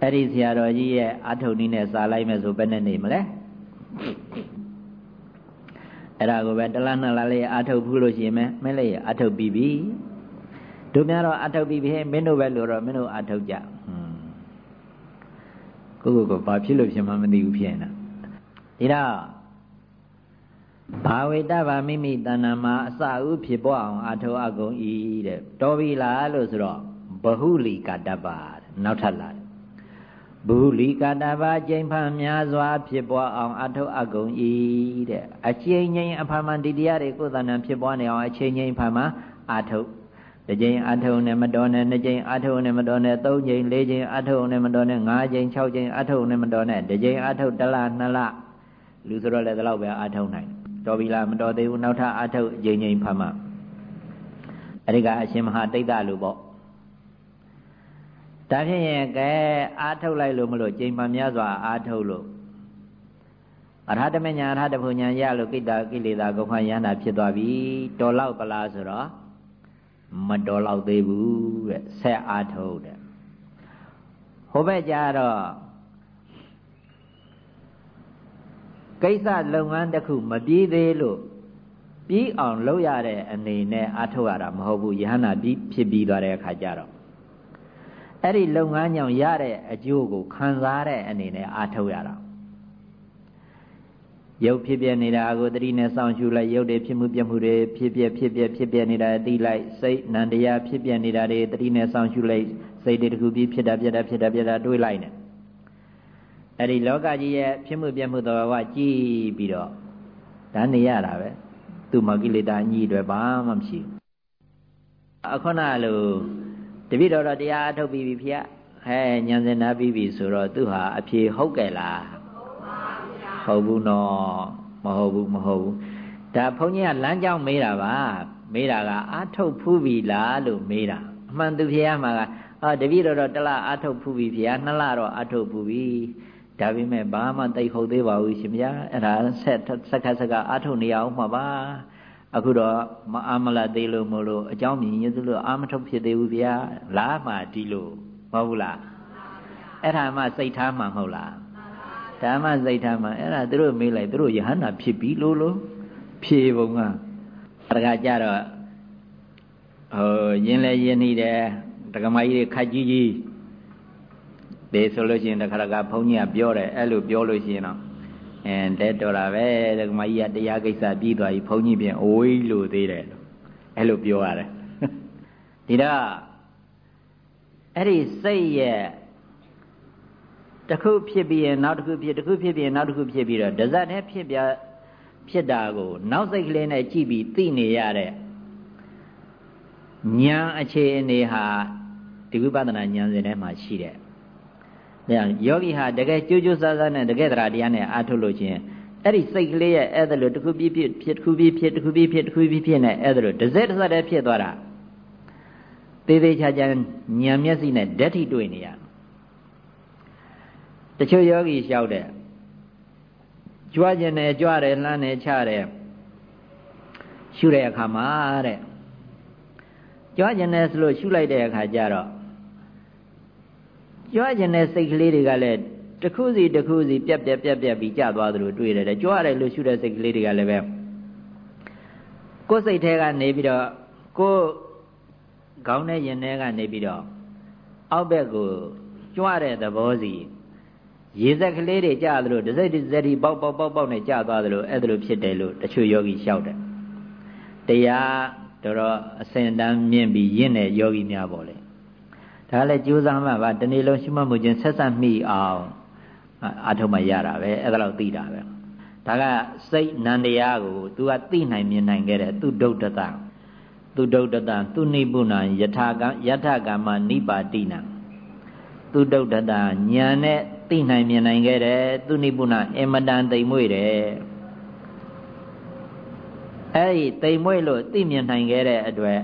S1: အဲ့ဒီဆရာတော်ကြီးရဲ့အထုံနည်းနဲ့စာလိုက်မယ်ဆိုဘယ်နဲ့နေမလဲအဲ့ဒါကိုပဲတလားနှစ်လားလေးအထုပ်ဖူးလို့ရှိရင်မဲလေးအထုပ်ပြီးပြီတို့များတော့အထုပ်ပြီးပြီမင်းတို့ပဲလို့တော့မင်းတို့အထုပ်ကြဟွန်းကိုကိုကိုဘာဖြစ်လို့ဖြစ်မှမသိဘူးဖြစ်နေတာဒီတော့ ဘာဝေတဗာမိမိတဏ္ဍမှာအစဥဖြစ်ပေါ်အောင်အထုပ်အကုန်ဤတဲ့တော်ပြီလားလို့ဆိုတော့ဘဟုလီကတ္တပါနောက်ထပ်လာတယ်ဘူလီကတဘာကျိန်ဖန်များစွာ ဖြစ်ပွားအောင်အထုအကုန်ဤတဲ့အချိန်ချင်းအဖမှန်ဒီတရားတွေကိုယ်တဏ္ဍဖြစ်ပွားနေအောင်အချိန်ချင်းဖန်မှအထုတစ်ကြိမ်အထုနဲ့မတော်နဲ့နှစ်ကြိမ်အထုနဲ့မတော်နဲ့သုံးကြိမ်လေးကြိမ်အထုနဲ့မတော်နဲ့ငါးကြိမ်၆ကြိမ်အထုနဲ့မတော်နဲ့တစ်ကြိမ်အထုတစ်လနှစ်လလူဆိုတော့လည်းဒီလောက်ပဲအထုနိုင် တော်ပြီလားမတော်သေးဘူးနောက်ထပ်အထုအကြိမ်ကြိမ်ဖန်မှအဲ့ဒီကအရှင်မဟာတိတ်တလူပေါ့တဒါဖြင့်ရင်ကဲအားထုတ်လိုက်လို့မလို့ချိန်မှများစွာအားထုတ်လို့အရဟတမညာအရဟတဘုံညာရလို့ကိတ္တကိလေသာကုန်ခယန္တာဖြစ်သွားပြီတော်လောက်ပလားဆိုတော့မတော်လောက်သေးဘူးတဲ့ဆက်အားထုတ်တဲ့ဟိုဘက်ကြတော့ ကိစ္စလုပ်ငန်းတစ်ခုမပြီးသေးလို့ပြီးအောင်လုပ်ရတဲ့အနေနဲ့အားထုတ်ရတာမဟုတ်ဘူးယဟနာပြီးဖြစ်ပြီးသွားတဲ့အခါကျတော့အဲ့ဒီလုပ်ငန်းကြောင့်ရတဲ့အကျိုးကိုခံစားတဲ့အနေနဲ့အားထုတ်ရတာရုပ်ဖြစ်ပြနေတာကိုတတိနဲ့စောင့်ရှုလိုက်ရုပ်တွေဖြစ်မှုပြမှုတွေဖြစ်ပြဖြစ်ပြဖြစ်ပြနေတာသိလိုက်စိတ်နန္တရားဖြစ်ပြနေတာတွေတတိနဲ့စောင့်ရှုလိုက်စိတ်တွေတခုပြီးဖြစ်တာပြတာဖြစ်တာပြတာတွေးလိုက်နေ အဲ့ဒီလောကကြီးရဲ့ဖြစ်မှုပြမှုသဘာဝကြည့်ပြီးတော့ဒါနေရတာပဲသူ့မကိလေသာအညီတွေဘာမှမရှိဘူးအခုနလိုတပိတော်တော့တရားအထုတ်ပြီးပြီဖေဟဲညံစင်နာပြီးပြီဆိုတော့သူဟာအဖြေဟုတ်ကဲ့လားဟုတ်ဘူးနော်မဟုတ်ဘူးမဟုတ်ဘူးဒါဘုန်းကြီးကလမ်းကြောင်းမေးတာပါမေးတာကအာထုတ်ဖူးပြီလားလို့မေးတာအမှန်သူဖေရမှာကအာတပိတော်တော့တလားအာထုတ်ဖူးပြီဖေနှစ်လတော့အာထုတ်ဖူးပြီ ဒါပေမဲ့ဘာမှတိတ်ဟုတ်သေးပါဘူးရှင်ဗျာအဲ့ဒါဆက်စက္ကစက္ကအထုတ်နေအောင်မှာပါအခုတော့မအာမလသေးလို့မလို့အကြောင်းမြင်ရသလိုအာမထုတ်ဖြစ်သေးဘူးဗျာလားမှဒီလိုမဟုတ်ဘူးလားအဲ့ဒါမှစိတ်ထားမှမဟုတ်လားဓမ္မစိတ်ထားမှအဲ့ဒါသူတို့မေးလိုက်သူတို့ယဟန္တာဖြစ်ပြီလို့လို့ဖြေပုံကတခါကြတော့ဟိုရင်းလဲရင်းနေတယ်တက္ကမကြီးတွေခက်ကြီးကြီး ဒေဆိုလို့ရှိရင်တခါတခါဘုန်းကြီးကပြောတယ်အဲ့လိုပြောလို့ရှိရင်တော့အဲတဲ့တော်တာပဲတက္ကမကြီးကတရားကိစ္စပြီးသွားပြီဘုန်းကြီးပြန်အိုးလို့သေးတယ်အဲ့လိုပြောရတယ်ဒီတော့အဲ့ဒီစိတ်ရဲ့တစ်ခုဖြစ်ပြီးရင်နောက်တစ်ခုဖြစ်တစ်ခုဖြစ်ပြီးရင်နောက်တစ်ခုဖြစ်ပြီးတော့ဒဇတ်နဲ့ဖြစ်ပြဖြစ်တာကို နောက်စိတ်ကလေးနဲ့ကြည့်ပြီးသိနေရတဲ့ဉာဏ်အခြေအနေဟာဒီဝိပဿနာဉာဏ်စဉ်ထဲမှာရှိတယ်။ ဒါယောဂီဟာတကယ်ကြိုးကြိုးစားစားနဲ့တကယ်တရားတရားနဲ့အားထုတ်လို့ချင်းအဲ့ဒီစိတ်ကလေးရဲ့အဲ့ဒါလိုတစ်ခုပြီးဖြစ်ဖြစ်တစ်ခုပြီးဖြစ်တစ်ခုပြီးဖြစ်တစ်ခုပြီးဖြစ်နဲ့အဲ့ဒါလိုတစ်စက်တစ်စက်တည်းဖြစ်သွားတာသေးသေးချာချာဉာဏ်မျက်စိနဲ့ဓာတ်ထိတွေ့နေရတချို့ယောဂီလျှောက်တဲ့ကြွားကျင်တယ်ကြွားတယ်လှမ်းတယ်ချတယ်ရှုတဲ့အခါမှာတဲ့ကြွားကျင်တယ်ဆိုလို့ရှုလိုက်တဲ့အခါကျတော့ ကြွားကျင်တဲ့စိတ်ကလေးတွေကလည်းတစ်ခုစီတစ်ခုစီပြက်ပြက်ပြက်ပြက်ပြီးကျသွားသလိုတွေ့ရတယ်ကြွားတယ်လို့ရှုတဲ့စိတ်ကလေးတွေကလည်းပဲကိုယ်စိတ်ထဲကနေပြီးတော့ကိုယ်ခေါင်းနဲ့ရင်ထဲကနေပြီးတော့အောက်ဘက်ကိုကြွတဲ့သဘောစီရေစက်ကလေးတွေကြာသလိုဒစိတ်ဒစိတ်ပေါက်ပေါက်ပေါက်ပေါက်နဲ့ကြာသွားသလိုအဲ့ဒါလိုဖြစ်တယ်လို့တချို့ယောဂီလျှောက်တယ်တရားတော်တော်အစင်တန်းမြင့်ပြီးရင့်တဲ့ယောဂီများပေါ့လေ ဒါလည်းကြိုးစားမှပါတနေ့လုံးရှိမှမှုချင်းဆက်ဆက်မိအောင်အာထုံမရတာပဲအဲ့ဒါလောက်သိတာပဲဒါကစိတ်နန္တရားကို तू ကသိနိုင်မြင်နိုင်ခဲ့တဲ့သူဒုဒ္ဒတသူဒုဒ္ဒတသူနိပုဏ္ဏယထာကယထကမ္မနိပါတိနံသူဒုဒ္ဒတညာနဲ့သိနိုင်မြင်နိုင်ခဲ့တယ်သူနိပုဏ္ဏအင်မတန်တိမ်မွေ့တယ်အဲ့ဒီတိမ်မွေ့လို့သိမြင်နိုင်ခဲ့တဲ့အတွက်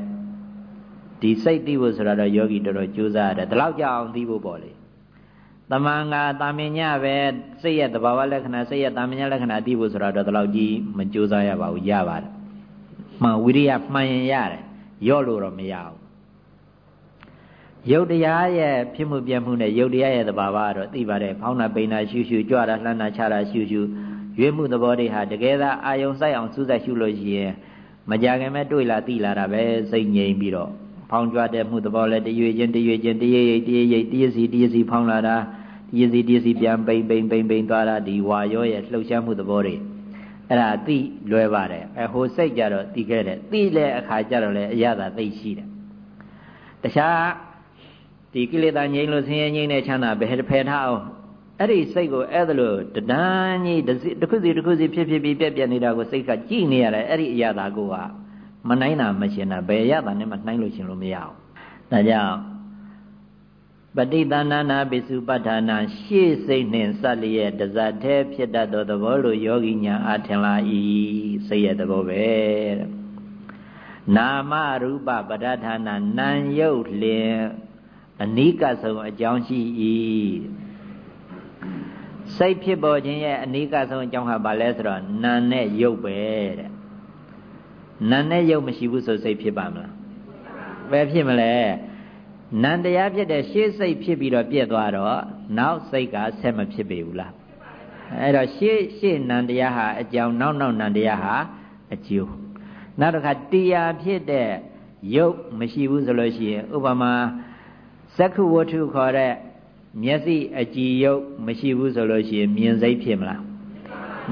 S1: ဒီစိတ်သိဖို့ဆိုတာတော့ယောဂီတော်တော်ကြိုးစားရတယ်ဒီလောက်ကြအောင်သိဖို့ပေါ့လေတမန်ကတာမင်ညပဲစိတ်ရဲ့သဘာဝလက္ခဏာစိတ်ရဲ့တာမင်ညလက္ခဏာသိဖို့ဆိုတာတော့ဒီလောက်ကြီးမကြိုးစားရပါဘူးရပါတယ်မှန်ဝိရိယမှန်ရင်ရတယ်ရော့လို့တော့မရဘူးရုပ်တရားရဲ့ဖြစ်မှုပြမှုနဲ့ရုပ်တရားရဲ့သဘာဝကတော့သိပါတယ်ဖောင်းတာပိန်တာရှူရှူကြွတာလှမ်းတာချတာရှူရှူရွေးမှုသဘောတွေဟာတကယ်သာအာယုံဆိုင်အောင်စူးစိုက်ရှုလို့ရှိရင်မကြခင်မဲ့တွေ့လာသိလာတာပဲစိတ်ငြိမ်ပြီးတော့ ဖောင်းကြွတဲ့မှုသဘောလဲတရွေချင်းတရွေချင်းတရေရိတ်တရေရိတ်တရစီတရစီဖောင်းလာတာတရစီတရစီပြန်ပိန်ပိန်ပိန်ပိန်သွားတာဒီဝါရောရဲ့လှုပ်ရှားမှုသဘောတွေအဲ့ဒါသိလွယ်ပါတယ်အဟိုစိတ်ကြတော့သိခဲ့တယ်သိလဲအခါကြတော့လဲအရသာသိရှိတယ်တခြားဒီကိလေသာငြိမ်းလို့ဆင်းရဲငြိမ်းတဲ့ချမ်းသာဘယ်ဖယ်ထားအောင်အဲ့ဒီစိတ်ကိုအဲ့ဒါလို့တဒန်းကြီးတစ်ခုစီတစ်ခုစီဖြစ်ဖြစ်ပြီးပြက်ပြက်နေတာကိုစိတ်ကကြည့်နေရတယ်အဲ့ဒီအရာသာကိုက မနိုင်တာမရှင်တာဘယ်ရတာနဲ့မှနှိုင်းလို့ရှင်လို့မရအောင်ဒါကြောင့်ပဋိသန္ဓနာပိစုပဋ္ဌာနာရှေ့စိတ်နှင့်စက်လျက်တဇတ်သေးဖြစ်တတ်သောသဘောလိုယောဂီညာအားထင်လာ၏စိတ်ရဲ့သဘောပဲနာမရူပပဋ္ဌာနာနာယုတ်လင်အနိကဆုံးအကြောင်းရှိ၏စိတ်ဖြစ်ပေါ်ခြင်းရဲ့အနိကဆုံးအကြောင်းဟာဘာလဲဆိုတော့နာနဲ့ရုပ်ပဲတဲ့ နာနဲ့ရုပ်မရှိဘူးဆိုစိတ်ဖြစ်ပါမလားဘယ်ဖြစ်မလဲနန္တရားဖြစ်တဲ့ရှေးစိတ်ဖြစ်ပြီးတော့ပြည့်သွားတော့နောက်စိတ်ကဆက်မဖြစ်ပေဘူးလားအဲ့တော့ရှေးရှေးနန္တရားဟာအကြောင်းနောက်နောက်နန္တရားဟာအကျိုးနောက်တစ်ခါတရားဖြစ်တဲ့ရုပ်မရှိဘူးဆိုလို့ရှိရင်ဥပမာသက္ခုဝတ္ထုခေါ်တဲ့မျက်စိအကြည်ရုပ်မရှိဘူးဆိုလို့ရှိရင်မြင်စိတ်ဖြစ်မလား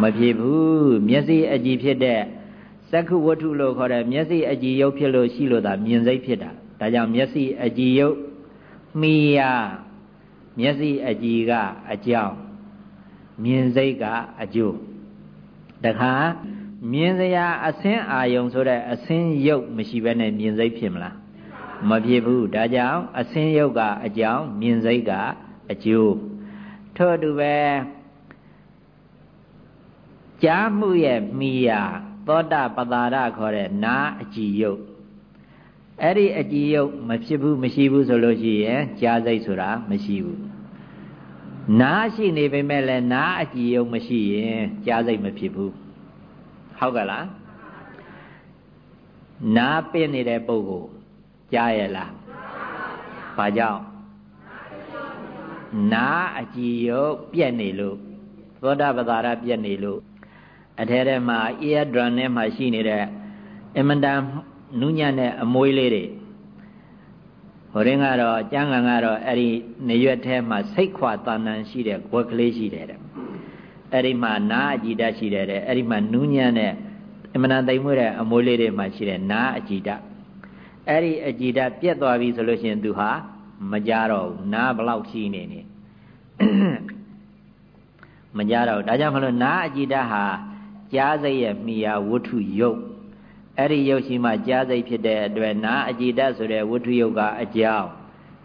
S1: မဖြစ်ဘူးမျက်စိအကြည်ဖြစ်တဲ့ သက္ခုဝတ္ထုလို့ခေါ်တဲ့မျက်စိအကြည်ရုပ်ဖြစ်လို့ရှိလို့သာမြင်စိတ်ဖြစ်တာဒါကြောင့်မျက်စိအကြည်ရုပ်မိယမျက်စိအကြည်ကအကြောင်းမြင်စိတ်ကအကျိုးတခါမြင်စရာအစင်းအာယုံဆိုတဲ့အစင်းရုပ်မရှိဘဲနဲ့မြင်စိတ်ဖြစ်မလားမဖြစ်ဘူးဒါကြောင့်အစင်းရုပ်ကအကြောင်းမြင်စိတ်ကအကျိုးထို့အတူပဲကြားမှုရဲ့မိယာ သောတာပတာရခေါ်တဲ့နာအကြည်ယုတ်အဲ့ဒီအကြည်ယုတ်မဖြစ်ဘူးမရှိဘူးဆိုလို့ရှိရင်ကြားစိတ်ဆိုတာမရှိဘူးနာရှိနေပေမဲ့လည်းနာအကြည်ယုတ်မရှိရင်ကြားစိတ်မဖြစ်ဘူးဟုတ်ကလားနာပင်းနေတဲ့ပုဂ္ဂိုလ်ကြားရလားဘာကြောင့်နာအကြည်ယုတ်ပြက်နေလို့သောတာပတာရပြက်နေလို့ အထဲထဲမှာ ear drum ထဲမှာရှိနေတဲ့အမတန်နူးညံ့တဲ့အမွေးလေးတွေဟိုရင်ကတော့ကျန်းကန်ကတော့အဲ့ဒီနေရွက်ထဲမှာစိတ်ခွာတန်တန်ရှိတဲ့ဝက်ကလေးရှိတယ်တဲ့အဲ့ဒီမှာနာအကြည်ဓာတ်ရှိတယ်တဲ့အဲ့ဒီမှာနူးညံ့တဲ့အမနာသိမ်မွေးတဲ့အမွေးလေးတွေမှာရှိတဲ့နာအကြည်ဓာတ်အဲ့ဒီအကြည်ဓာတ်ပြက်သွားပြီဆိုလို့ရှိရင်သူဟာမကြတော့ဘူးနာဘလောက်ရှိနေနေမကြတော့ဒါကြောင့်မလို့နာအကြည်ဓာတ်ဟာ ကြားစိတ်ရဲ့မိယာဝတ္ထုယုတ်အဲ့ဒီယုတ်ရှိမှကြားစိတ်ဖြစ်တဲ့အတွက်နာအကြည်ဓာတ်ဆိုတဲ့ဝတ္ထုယုတ်ကအကြောင်း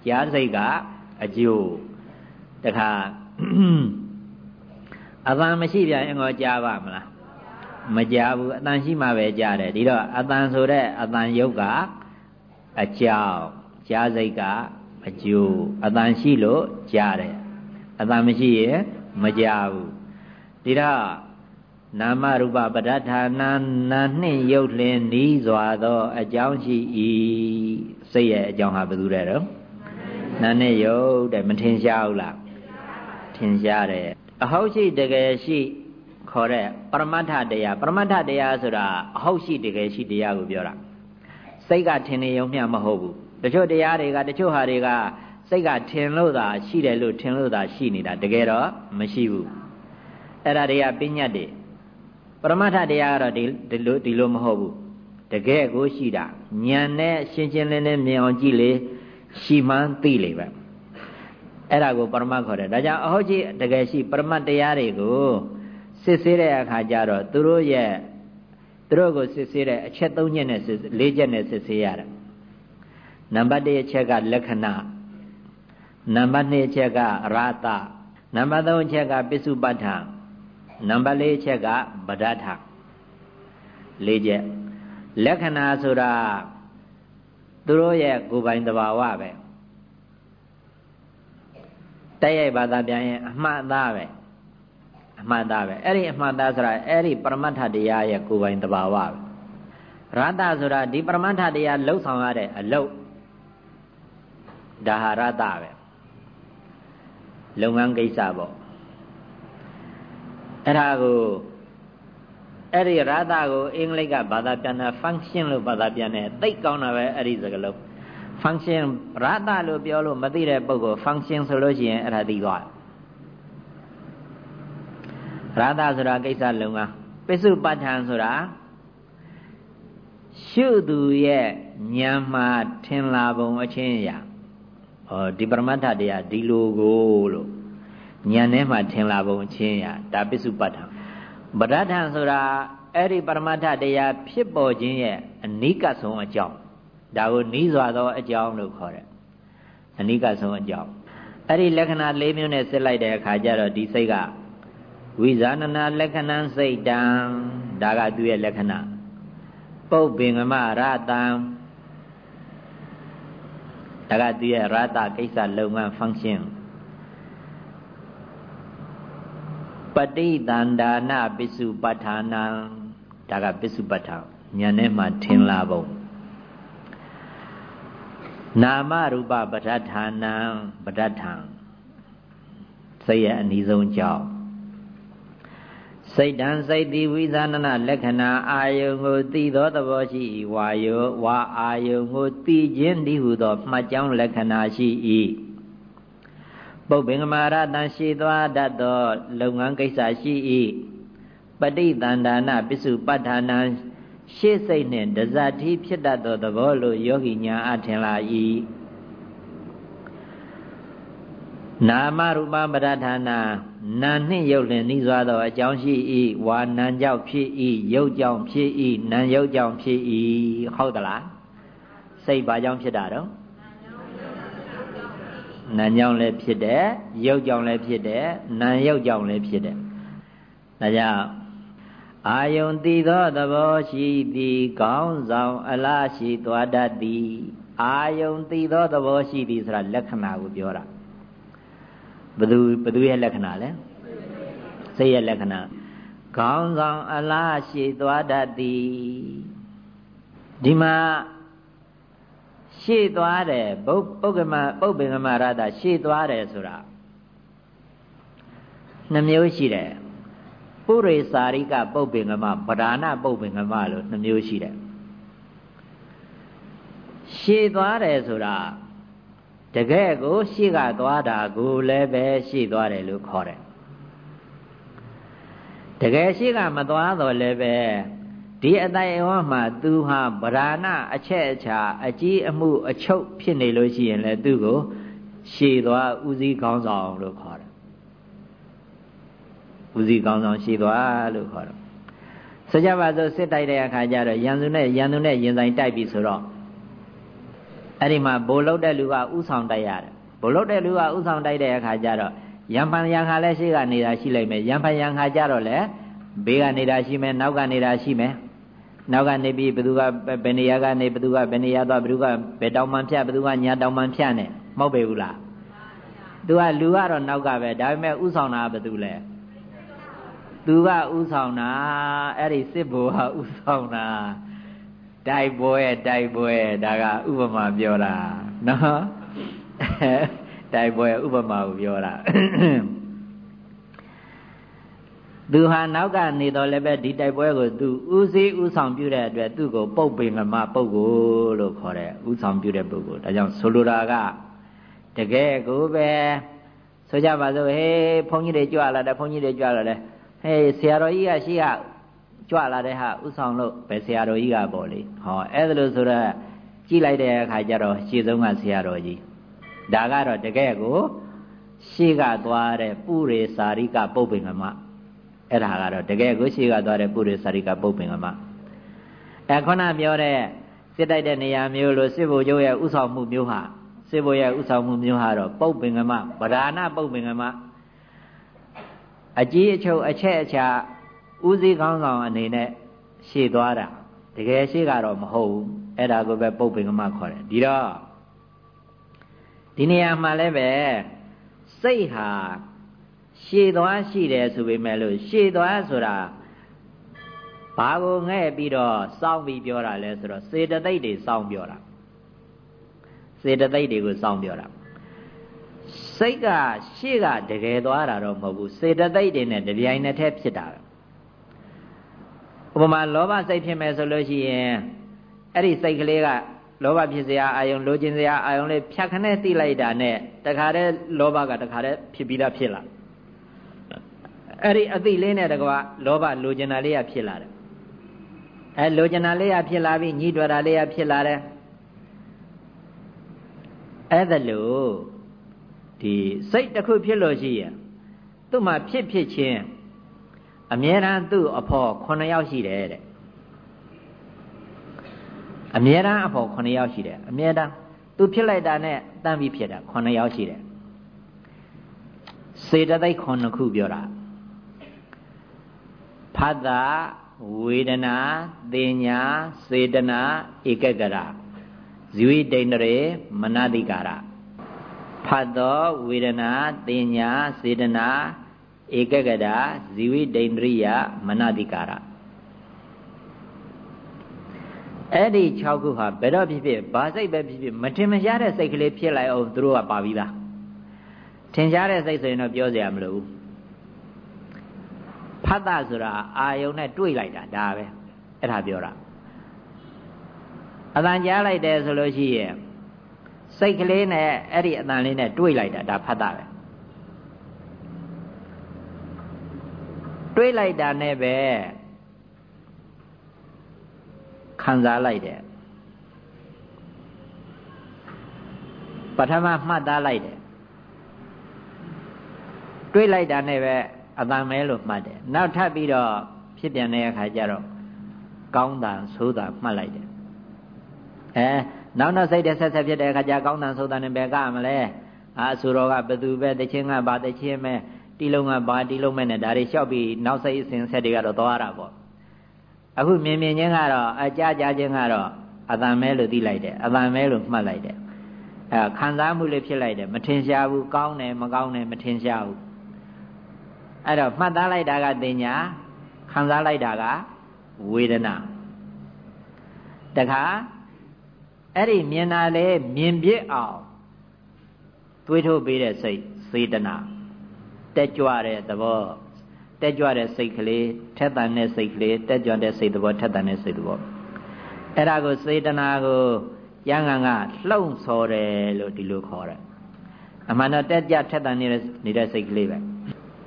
S1: ကြားစိတ်ကအကျိုးတခါအတန်မရှိပြန်ရင်တော့ကြားပါမလားမကြားဘူးအတန်ရှိမှပဲကြားတယ်ဒီတော့အတန်ဆိုတဲ့အတန်ယုတ်ကအကြောင်းကြားစိတ်ကအကျိုးအတန်ရှိလို့ကြားတယ်အတန်မရှိရင်မကြားဘူးဒီတော့ နာမရူပပဋ္ဌာနာနာနှင့်ရုပ်လင်းနီးစွာသော အကြောင်းရှိ၏စိတ်ရဲ့အကြောင်းဟာဘယ်သူတဲ့တော့နာနဲ့ရုပ်တဲ့မထင်ရှားဘူးလားထင်ရှားတယ်အဟုတ်ရှိတကယ်ရှိခေါ်တဲ့ပရမတ္ထတရားပရမတ္ထတရားဆိုတာအဟုတ်ရှိတကယ်ရှိတရားကိုပြောတာစိတ်ကထင်နေုံမျှမဟုတ်ဘူးတချို့တရားတွေကတချို့ဟာတွေကစိတ်ကထင်လို့သာရှိတယ်လို့ထင်လို့သာရှိနေတာတကယ်တော့မရှိဘူးအဲ့ဒါတွေကပညာတွေ ပရမတ္ထတရားကတော့ဒီဒီလိုဒီလိုမဟုတ်ဘူးတကယ်ကိုရှိတာဉာဏ်နဲ့ရှင်းရှင်းလင်းလင်းမြင်အောင်ကြည့်လေရှိမှန်းသိလေပဲအဲ့ဒါကိုပရမတ်ခေါ်တယ်ဒါကြောင့်အဟုတ်ကြီးတကယ်ရှိပရမတ်တရားတွေကိုစစ်ဆေးတဲ့အခါကျတော့သူတို့ရဲ့သူတို့ကိုစစ်ဆေးတဲ့အချက်၃ချက်နဲ့၄ချက်နဲ့စစ်ဆေးရတယ်နံပါတ်၁အချက်ကလက္ခဏာနံပါတ်2အချက်ကရာသနံပါတ်3အချက်ကပစ္စုပ္ပတ္ထ နံပါတ်4အချက်ကဗဒ္ဓ၄ချက်လက္ခဏာဆိုတာသူတို့ရဲ့ကိုယ်ပိုင်သဘာဝပဲတိုက်ရိုက်ဘာသာပြန်ရင်အမှတ်သားပဲအမှတ်သားပဲအဲ့ဒီအမှတ်သားဆိုတာအဲ့ဒီပရမတ္ထတရားရဲ့ကိုယ်ပိုင်သဘာဝပဲရတ္တဆိုတာဒီပရမတ္ထတရားလှုပ်ဆောင်ရတဲ့အလုပ်ဒါဟာရတ္တပဲလုပ်ငန်းကိစ္စပေါ့ အဲ့ဒါကိုအဲ့ဒီရတကိုအင်္ဂလိပ်ကဘာသာပြန်တာ function လို့ဘာသာပြန်တယ်သိကောင်းတာပဲအဲ့ဒီစကားလုံး function ရတလို့ပြောလို့မသိတဲ့ပုဂ္ဂိုလ် function ဆိုလို့ရှိရင်အဲ့ဒါသိသွားရတဆိုတာကိစ္စလုံကပစ္စုပ္ပတ္ထံဆိုတာရှုသူရဲ့ဉာဏ်မှာထင်လာပုံအချင်းရာဟောဒီပရမတ္ထတရားဒီလိုကိုလို့ ဉာဏ်ထဲမှာထင်လာပုံအချင်းရာဒါပစ္စုပ္ပတ္ထံပဋ္ဌာန်ဆိုတာအဲ့ဒီပရမတ္ထတရားဖြစ်ပေါ်ခြင်းရဲ့အနိကဆုံးအကြောင်းဒါကိုနီးစွာသောအကြောင်းလို့ခေါ်တယ်အနိကဆုံးအကြောင်းအဲ့ဒီလက္ခဏာ၄မျိုးနဲ့စစ်လိုက်တဲ့အခါကျတော့ဒီစိတ်ကဝိဇာနနာလက္ခဏာစိတ်တံဒါကသူ့ရဲ့လက္ခဏာပုပ္ပင်္ဂမရတံဒါကသူရဲ့ရတကိစ္စလုပ်ငန်း function ပฏิတန္ဒာနာပစ္စုပဋ္ဌာနံဒါကပစ္စုပဋ္ဌာန်ဉာဏ်နဲ့မှထင်လာပုံနာမရူပပဋ္ဌာနံပဋ္ဌာန်စိတ်ရဲ့အနည်းဆုံးကြောင့်စိတ်တံစိတ်တိဝိသနနာလက္ခဏာအာယုံကိုသိသောသဘောရှိ၏ဝါယောဝါအာယုံကိုသိခြင်းတည်းဟုသောမှတ်ကြောင်းလက္ခဏာရှိ၏ ပုပ္ပင်္ဂမာရတံရှိသွားတတ်သောလုပ်ငန်းကိစ္စရှိ၏ပဋိသန္ဒာနာပစ္စုပဋ္ဌာနံရှေ့စိတ်နှင့်ဒဇတိဖြစ်တတ်သောသဘောလိုယောဂီညာအထင်လာ၏နာမရူပပဋ္ဌာနာနာနှင့်ရုပ်လင်နှီးစွာသောအကြောင်းရှိ၏ဝါနံကြောင့်ဖြစ်၏ရုပ်ကြောင့်ဖြစ်၏နံရုပ်ကြောင့်ဖြစ်၏ဟုတ်သလားစိတ်ဘာကြောင့်ဖြစ်တာတော့ နာကြောင့်လည်းဖြစ်တယ်ရုပ်ကြောင့်လည်းဖြစ်တယ်နာရုပ်ကြောင့်လည်းဖြစ်တယ်ဒါကြောင့်အာယုန်တည်သောသဘောရှိသည်ကောင်းဆောင်အလားရှိသွားတတ်သည်အာယုန်တည်သောသဘောရှိသည်ဆိုတာလက္ခဏာကိုပြောတာဘသူဘသူရဲ့လက္ခဏာလဲစိတ်ရဲ့လက္ခဏာခေါင်းဆောင်အလားရှိသွားတတ်သည်ဒီမှာ ရှေ့သွားတယ်ပုပ်ပုဂ္ဂမပုပ်ပင်ကမရတာရှေ့သွားတယ်ဆိုတာနှမျိုးရှိတယ်ပုရိစာရိကပုပ်ပင်ကမဗဒါနပုပ်ပင်ကမလို့နှမျိုးရှိတယ်ရှေ့သွားတယ်ဆိုတာတကယ်ကိုရှေ့ကသွားတာကိုလည်းပဲရှေ့သွားတယ်လို့ခေါ်တယ်တကယ်ရှေ့ကမသွားတော့လည်းပဲ ဒီအတိုင်အဝမှာသူဟာဗราဏအချက်အချာအကြီးအမှုအချုပ်ဖြစ်နေလို့ရှိရင်လည်းသူ့ကိုရှေ့သွားဦးစီးကောင်းဆောင်လို့ခေါ်တယ်ဦးစီးကောင်းဆောင်ရှေ့သွားလို့ခေါ်တယ်ဆိုကြပါစို့စစ်တိုက်တဲ့အခါကျတော့ရန်သူနဲ့ရန်သူနဲ့ရင်ဆိုင်တိုက်ပြီဆိုတော့အဲ့ဒီမှာဘိုလ်လုတ်တဲ့လူကဥဆောင်တိုက်ရတယ်ဘိုလ်လုတ်တဲ့လူကဥဆောင်တိုက်တဲ့အခါကျတော့ရံဖန်ရံခါလည်းရှိကနေတာရှိလိုက်မယ်ရံဖန်ရံခါကျတော့လည်းဘေးကနေတာရှိမယ်နောက်ကနေနေတာရှိမယ် နောက်ကနေပြီးဘသူကဘယ်နေရာကနေဘသူကဘယ်နေရာသွားဘသူကဘယ်တောင်မှဖြတ်ဘသူကညာတောင်မှဖြတ်နေမဟုတ်ပေဘူးလားသူကလူကတော့နောက်ကပဲဒါပေမဲ့ဥဆောင်တာဘသူလဲသူကဥဆောင်တာအဲ့ဒီစစ်ဘိုလ်ကဥဆောင်တာတိုက်ပွဲတိုက်ပွဲဒါကဥပမာပြောတာနော်တိုက်ပွဲဥပမာကိုပြောတာ သူဟာနောက်ကနေတော့လည်းပဲဒီတိုက်ပွဲကိုသူဦးစီးဦးဆောင်ပြုတဲ့အတွက်သူ့ကိုပုတ်ပင်ကမပုတ်ကိုလို့ခေါ်တယ်ဦးဆောင်ပြုတဲ့ပုဂ္ဂိုလ်ဒါကြောင့်ဆိုလိုတာကတကယ်ကိုပဲဆိုကြပါစို့ဟေးဘုန်းကြီးတွေကြွလာတယ်ဘုန်းကြီးတွေကြွလာတယ်ဟေးဆရာတော်ကြီးကရှိကကြွလာတဲ့ဟာဥဆောင်လို့ပဲဆရာတော်ကြီးကပေါ့လေဟောအဲ့ဒါလို့ဆိုတော့ကြည့်လိုက်တဲ့အခါကျတော့ရှေ့ဆုံးကဆရာတော်ကြီးဒါကတော့တကယ်ကိုရှေ့ကသွားတဲ့ပုရိစာရိကပုပ္ပင်္ဂမ အဲ့ဒါကတော့တကယ်ကိုရှေ့ကသွားတဲ့ပုရိစာရိကပုပ္ပင်္ဂမအဲခုနပြောတဲ့စစ်တိုက်တဲ့နေရာမျိုးလို့စစ်ဘုတ်ကျုပ်ရဲ့ဥဆောင်မှုမျိုးဟာစစ်ဘုတ်ရဲ့ဥဆောင်မှုမျိုးဟာတော့ပုပ္ပင်္ဂမဗဒါနပုပ္ပင်္ဂမအကြီးအချုပ်အချက်အချာဦးစီးကောင်းဆောင်အနေနဲ့ရှေ့သွားတာတကယ်ရှေ့ကတော့မဟုတ်ဘူးအဲ့ဒါကိုပဲပုပ်ပင်ကမခေါ်တယ်ဒီတော့ဒီနေရာမှာလည်းပဲစိတ်ဟာ ရှေ့သွားရှိတယ်ဆိုပေမဲ့လို့ရှေ့သွားဆိုတာဘာကိုငဲ့ပြီးတော့စောင်းပြီးပြောတာလဲဆိုတော့စေတသိက်တွေစောင်းပြောတာစေတသိက်တွေကိုစောင်းပြောတာစိတ်ကရှေ့ကတကယ်သွားတာတော့မဟုတ်ဘူးစေတသိက်တွေနဲ့တပြိုင်နက်တည်းဖြစ်တာဥပမာလောဘစိတ်ဖြစ်မယ်ဆိုလို့ရှိရင်အဲ့ဒီစိတ်ကလေးကလောဘဖြစ်စရာအာယုံလိုချင်စရာအာယုံလေးဖြတ်ခနဲ့သိလိုက်တာနဲ့တခါတည်းလောဘကတခါတည်းဖြစ်ပြီးသားဖြစ်လာ အဲ့ဒီအသိလေးနဲ့တကွာလောဘလိုချင်တာလေးကဖြစ်လာတယ်အဲလိုချင်တာလေးကဖြစ်လာပြီးညှိတွယ်တာလေးကဖြစ်လာတယ်အဲ့ဒါလို့ဒီစိတ်တစ်ခုဖြစ်လို့ရှိရင်သူ့မှာဖြစ်ဖြစ်ချင်းအမြဲတမ်းသူ့အဖော်9ယောက်ရှိတယ်တဲ့အမြဲတမ်းအဖော်9ယောက်ရှိတယ်အမြဲတမ်းသူဖြစ်လိုက်တာနဲ့တန်းပြီးဖြစ်တာ9ယောက်ရှိတယ်စေတသိက်9ခုပြောတာ ဖတ်တာဝေဒနာတင်ညာစေတနာဧကဂရဇီဝိတိန္ဒရေမနတိကာရဖတ်သောဝေဒနာတင်ညာစေတနာဧကဂတာဇီဝိတိန္ဒရိယမနတိကာရအဲ့ဒီ6ခုဟာဘယ်တော့ဖြစ်ဖြစ်ဘာစိတ်ပဲဖြစ်ဖြစ်မထင်မရှားတဲ့စိတ်ကလေးဖြစ်လိုက်အောင်သူတို့ကပါပြီးသားထင်ရှားတဲ့စိတ်ဆိုရင်တော့ပြောစရာမလိုဘူး ဖတ်တာဆိုတာအာယုံနဲ့တွေးလိုက်တာဒါပဲအဲ့ဒါပြောတာအတန်ကြားလိုက်တယ်ဆိုလို့ရှိရင်စိတ်ကလေးနဲ့အဲ့ဒီအတန်လေးနဲ့တွေးလိုက်တာဒါဖတ်တာပဲတွေးလိုက်တာနဲ့ပဲခံစားလိုက်တယ်ပထမမှတ်သားလိုက်တယ်တွေးလိုက်တာနဲ့ပဲ အတန်မဲလို့မှတ်တယ်နောက်ထပ်ပြီးတော့ဖြစ်ပြန်တဲ့အခါကျတော့ကောင်းတာဆိုးတာမှတ်လိုက်တယ်အဲနောက်နောက်စိတ်တဲ့ဆက်ဆက်ဖြစ်တဲ့အခါကျကောင်းတာဆိုးတာနဲ့ဘယ်ကမလဲအာဆိုတော့ကဘသူပဲတချင်းကဘာတချင်းပဲတီလုံးကဘာတီလုံးမဲ့နဲ့ဒါတွေလျှောက်ပြီးနောက်စိတ်အစဉ်ဆက်တွေကတော့သွားရတာပေါ့အခုမြင်မြင်ချင်းကတော့အကြကြချင်းကတော့အတန်မဲလို့သိလိုက်တယ်အတန်မဲလို့မှတ်လိုက်တယ်အဲခံစားမှုလေးဖြစ်လိုက်တယ်မထင်ရှားဘူးကောင်းတယ်မကောင်းတယ်မထင်ရှားဘူး အဲ့တော့မှတ်သားလိုက်တာကတင်ညာခံစားလိုက်တာကဝေဒနာတခါအဲ့ဒီမြင်တာလေမြင်ပြစ်အောင်တွေးထုတ်ပေးတဲ့စိတ်စေတနာတက်ကြွတဲ့သဘောတက်ကြွတဲ့စိတ်ကလေးထက်သန်တဲ့စိတ်ကလေးတက်ကြွတဲ့စိတ်သဘောထက်သန်တဲ့စိတ်သဘောအဲ့ဒါကိုစေတနာကိုရန်ကန်ကလှုံ့ဆော်တယ်လို့ဒီလိုခေါ်တယ်အမှန်တော့တက်ကြထက်သန်နေတဲ့နေတဲ့စိတ်ကလေးပဲ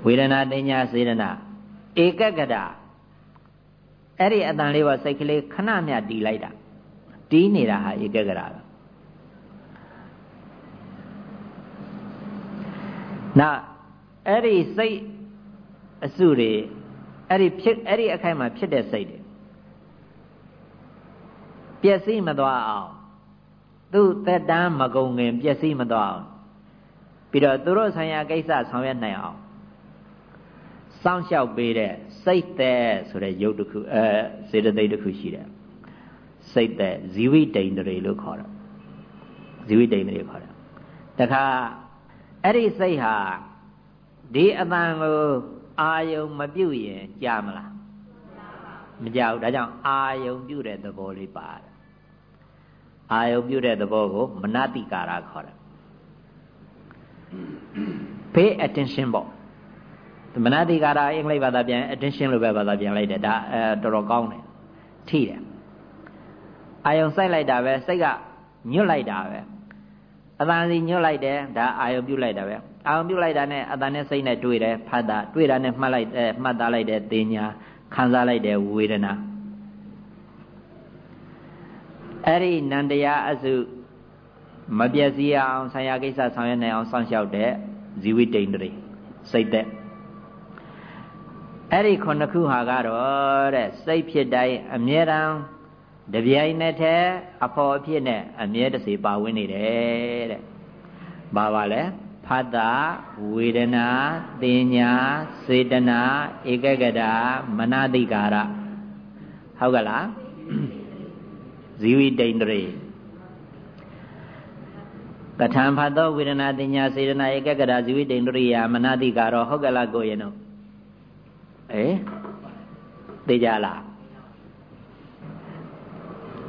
S1: ဝေဒနာတင်ညာစေတနာဧကကတာအဲ့ဒီအတန်လေးပါစိတ်ကလေးခဏမြတီးလိုက်တာတီးနေတာဟာဧကကတာပဲနောက်အဲ့ဒီစိတ်အစုတွေအဲ့ဒီဖြစ်အဲ့ဒီအခိုက်မှာဖြစ်တဲ့စိတ်တွေပျက်စီးမသွားအောင်သူ့သက်တမ်းမကုန်ခင်ပျက်စီးမသွားအောင်ပြီးတော့သူတို့ဆိုင်ရာကိစ္စဆောင်ရွက်နိုင်အောင် စောင့်ရှောက်ပေးတဲ့စိတ်သက်ဆိုတဲ့ရုပ်တစ်ခုအဲစေတသိက်တစ်ခုရှိတယ်စိတ်သက်ဇီဝိတိန်တွေလို့ခေါ်တယ်ဇီဝိတိန်တွေခေါ်တယ်တခါအဲ့ဒီစိတ်ဟာဒီအတန်ကိုအာယုံမပြုတ်ရင်ကြာမလားမကြောက်ဒါကြောင့်အာယုံပြုတ်တဲ့သဘောလေးပါတယ်အာယုံပြုတ်တဲ့သဘောကိုမနတိကာရခေါ်တယ် pay attention ပေါ့ မနတိကာရအင်္ဂလိပ်ဘာသာပြန် attention လို့ပဲဘာသာပြန်လိုက်တယ်ဒါအဲတော်တော်ကောင်းတယ်ထိတယ်အာယုံစိုက်လိုက်တာပဲစိတ်ကညွတ်လိုက်တာပဲအတန်စီညွတ်လိုက်တယ်ဒါအာယုံပြုတ်လိုက်တာပဲအာယုံပြုတ်လိုက်တာနဲ့အတန်နဲ့စိတ်နဲ့တွေ့တယ်ဖတ်တာတွေ့တာနဲ့မှတ်လိုက်တယ်မှတ်သားလိုက်တယ်တင်ညာခံစားလိုက်တယ်ဝေဒနာအဲ့ဒီနန္တရားအစုမပြည့်စည်အောင်ဆံရကိစ္စဆောင်ရွက်နိုင်အောင်စောင့်ရှောက်တဲ့ဇီဝိတိန်တွေစိတ်သက် အဲ့ဒီခုနှစ်ခုဟာကတော့တဲ့စိတ်ဖြစ်တိုင်းအမြဲတမ်းတပြိုင်နက်တည်းအဖို့အဖြစ်နဲ့အမြဲတစေပါဝင်နေတယ်တဲ့။ဘာပါလဲဖတ်တာဝေဒနာတင်ညာစေတနာဧကဂတာမနတိကာရဟုတ်ကလားဇီဝိတိန်တွေတထံဖတ်သောဝေဒနာတင်ညာစေတနာဧကဂတာဇီဝိတိန်တွေယာမနတိကာရောဟုတ်ကလားကိုရင်တို့ အေးသိကြလား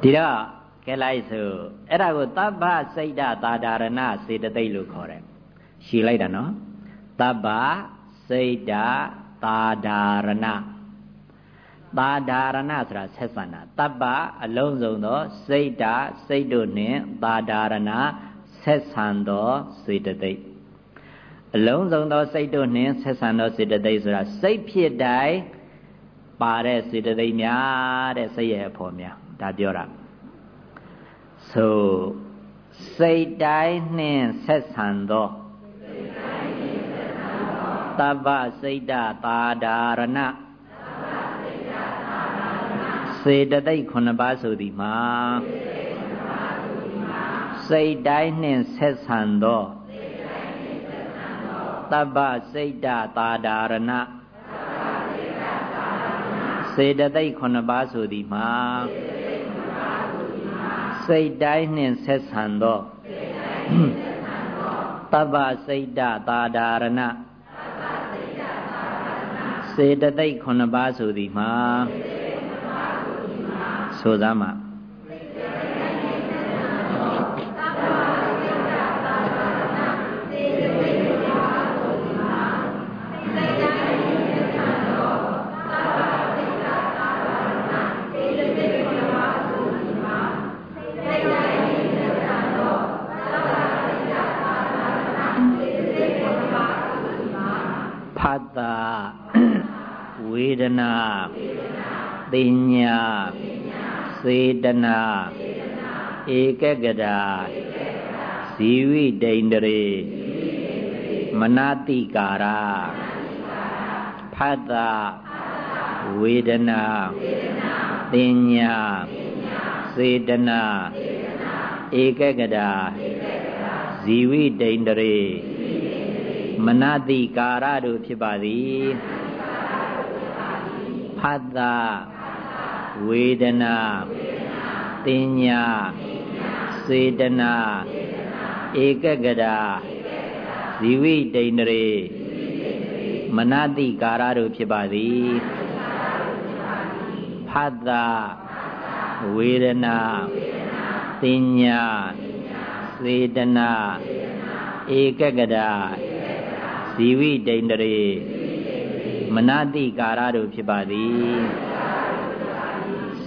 S1: ဒီတော့ကဲလိုက်ဆိုအဲ့ဒါကိုတပ္ပစိတ်တသာဒရဏစေတသိက်လို့ခေါ်တယ်ရှည်လိုက်တာနော်တပ္ပစိတ်တသာဒရဏသာဒရဏဆိုတာဆက်ဆံတာတပ္ပအလုံးစုံသောစိတ်တစိတ်တို့နှင့်သာဒရဏဆက်ဆံသောစေတသိက် အလုံးစုံသောစိတ်တို့နှင့်ဆက်ဆံသောစေတသိက်ဆိုတာစိတ်ဖြစ်တိုင်းပါတဲ့စေတသိက်များတဲ့စိတ်ရဲ့အဖို့များဒါပြောတာဆိုစိတ်တိုင်းနှင့်ဆက်ဆံသောတပ္ပစိတ်တသာဒာရဏစေတသိက်ခုနှစ်ပါးဆိုသည်မှာစိတ်တိုင်းနှင့်ဆက်ဆံသော တပ္ပစိတ်တသာဒာရဏစေတသိက်ခုနှစ်ပါးဆိုသည်မှာစိတ်တိုင်းနှင့်ဆက်ဆံသောတပ္ပစိတ်တသာဓာရဏစေတသိက်9ပါးဆိုသည်မှာဆိုသားမှာ ဒနာသိညာစေတနာဧကဂရာဇီဝိဒိန္ဒရေမနာတိကာရဖတ်တာဝေဒနာသိညာစေတနာဧကဂရာဇီဝိဒိန္ဒရေ မနာတိကာရတို့ဖြစ်ပါသည်ဖတ်တာဝေဒနာတင်ညာစေတနာဧကဂရာဇီဝိတိန်ရေမနတိကာရတို့ဖြစ်ပါသည်ဖတ်တာဝေဒနာတင်ညာစေတနာဧကဂရာ ဇီဝိတိန်ရေမနတိကာရတို့ဖြစ်ပါသည်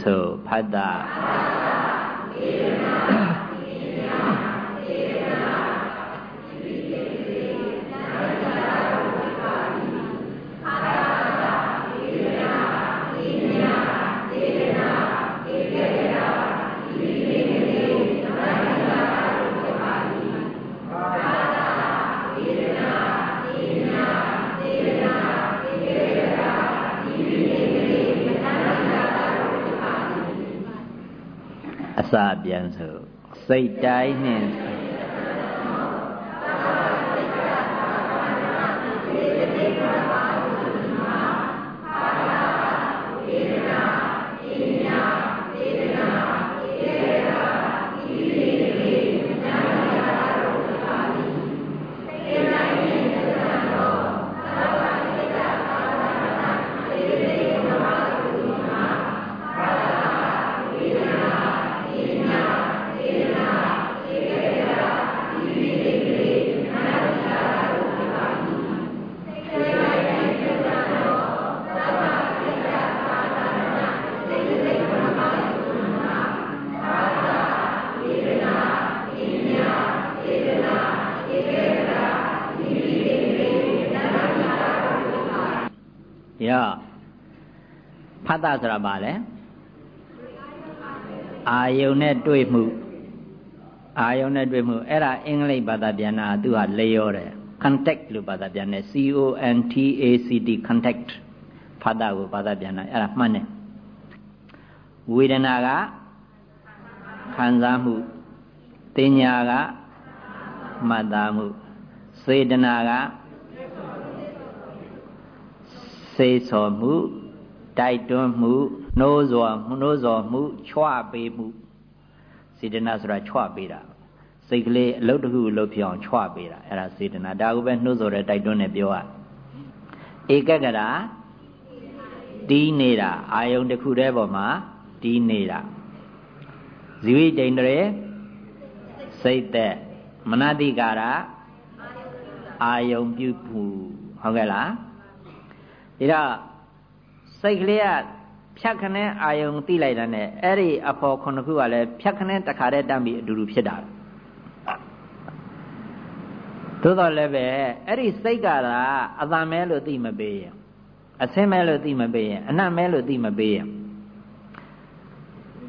S1: ဆိုဖတ်တာ စပြန်ဆိုစိတ်တိုင်းနှင့် ဆိုတာဘာလဲအာယုံနဲ့တွေ့မှုအာယုံနဲ့တွေ့မှုအဲ့ဒါအင်္ဂလိပ်ဘာသာပြန်တာသူကလျောတယ် contact လို့ဘာသာပြန်တယ် C O N T A C T contact ဖတ်တာကိုဘာသာပြန်တာအဲ့ဒါမှန်တယ်ဝေဒနာကခံစားမှုတင်ညာကမှတ်သားမှုစေတနာကစေဆော်မှု တိုက်တွန်းမှုနှိုးဆော်နှိုးဆော်မှုချွပေးမှုစေတနာဆိုတာချွပေးတာစိတ်ကလေးအလုတ်တခုလှုပ်ဖြစ်အောင်ချွပေးတာအဲ့ဒါစေတနာဒါကိုပဲနှိုးဆော်တဲ့တိုက်တွန်းနဲ့ပြောရဧကကရာတီးနေတာအာယုံတစ်ခုတည်းပေါ်မှာတီးနေတာဇီဝိတိန်တွေစိတ်သက်မနတိကာရအာယုံပြုမှုဟုတ်ကဲ့လားဒါ စိတ်ကလေးကဖြတ်ခနဲအာယုံသိလိုက်တာနဲ့အဲ့ဒီအဖော်ခုနှစ်ခုကလည်းဖြတ်ခနဲတခါတည်းတမ်းပြီးအတူတူဖြစ်တာသို့တော်လည်းပဲအဲ့ဒီစိတ်ကသာအတန်မဲလို့သိမပေးရင်အစင်းမဲလို့သိမပေးရင်အနတ်မဲလို့သိမပေးရင်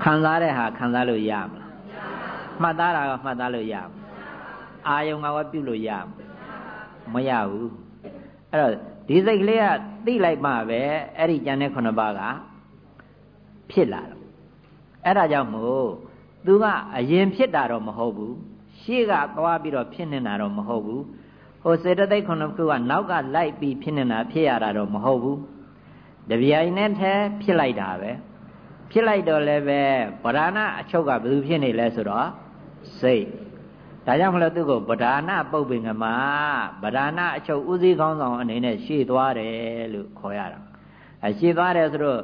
S1: ခံစားတဲ့ဟာခံစားလို့ရမလားမှတ်သားတာကမှတ်သားလို့ရမလားအာယုံကဝပြုလို့ရမရဘူးအဲ့တော့ ဒီစိတ်ကလေးကသိလိုက်မှပဲအဲ့ဒီကြံတဲ့ခုနှစ်ပါးကဖြစ်လာတော့အဲ့ဒါကြောင့်မို့သူကအရင်ဖြစ်တာတော့မဟုတ်ဘူးရှေ့ကသွားပြီးတော့ဖြစ်နေတာတော့မဟုတ်ဘူးဟိုစေတသိက်ခုနှစ်ခုကနောက်ကလိုက်ပြီးဖြစ်နေတာဖြစ်ရတာတော့မဟုတ်ဘူးတပြိုင်နက်တည်းဖြစ်လိုက်တာပဲဖြစ်လိုက်တော့လည်းပဲဗราဏအချုပ်ကဘယ်သူဖြစ်နေလဲဆိုတော့စိတ် ဒါကြောင့်မလို့သူ့ကိုဗဒါနပုပ်ပင်ကမှာဗဒါနအချုပ်ဥစည်းကောင်းဆောင်အနေနဲ့ရှေ့သွားတယ်လို့ခေါ်ရတာအဲရှေ့သွားတယ်ဆိုတော့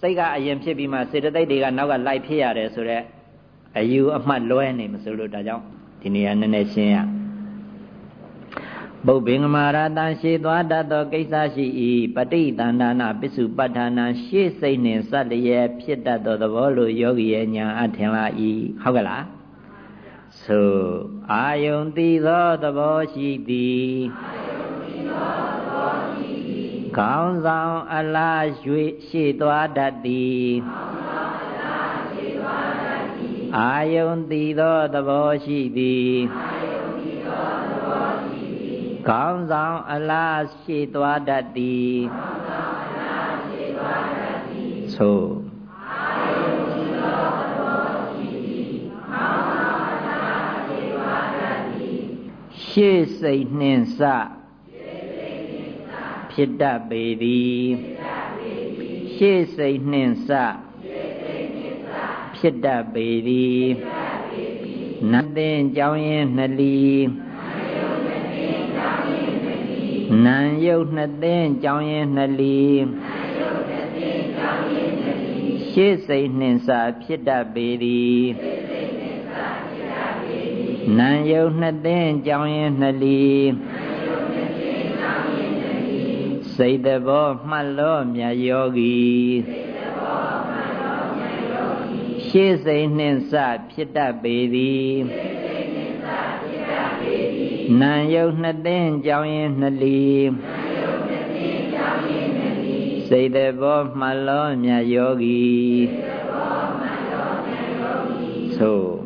S1: စိတ်ကအရင်ဖြစ်ပြီးမှစေတသိက်တွေကနောက်ကလိုက်ဖြစ်ရတယ်ဆိုတော့အယူအမှတ်လွဲနေမဆိုလို့ဒါကြောင့်ဒီနေရာနည်းနည်းရှင်းရပုပ္ပင်္ဂမာရတံရှေသွားတတ်သောကိစ္စရှိ၏ပဋိသန္ဓနာပစ္စုပဋ္ဌာနာရှေ့စိတ်နှင့်စက်လျက်ဖြစ်တတ်သောသဘောလိုယောဂီရဲ့ညာအထင်လာ၏ဟုတ်ကလား ဆိုအာယုန်တည်သောသဘောရှိသည်ခေါင်းဆောင်အလားရွေရှေ့သွားတတ်သည်အာယုန်တည်သောသဘောရှိသည်ခေါင်းဆောင်အလားရှေ့သွားတတ်သည်သို့ ရှေ့စိတ်နှင့်စဖြစ်တတ်ပေသည်ရှေ့စိတ်နှင့်စဖြစ်တတ်ပေသည်နတ်သိင်ကြောင်းရင်နှလီနံယုတ်နှစ်သိန်းကြောင်းရင်နှလီရှေ့စိတ်နှင့်စာဖြစ်တတ်ပေသည်နံယုတ် နှစ်သိန်းကြောင်းရင်နှလီစိတ်တဘောမှတ်လို့မြတ်ယောဂီရှေ့စိတ်နှင့်စဖြစ်တတ်ပေသည်နံယုတ်နှစ်သိန်းကြောင်းရင်နှလီစိတ်တဘောမှလောမြတ်ယောဂီသို့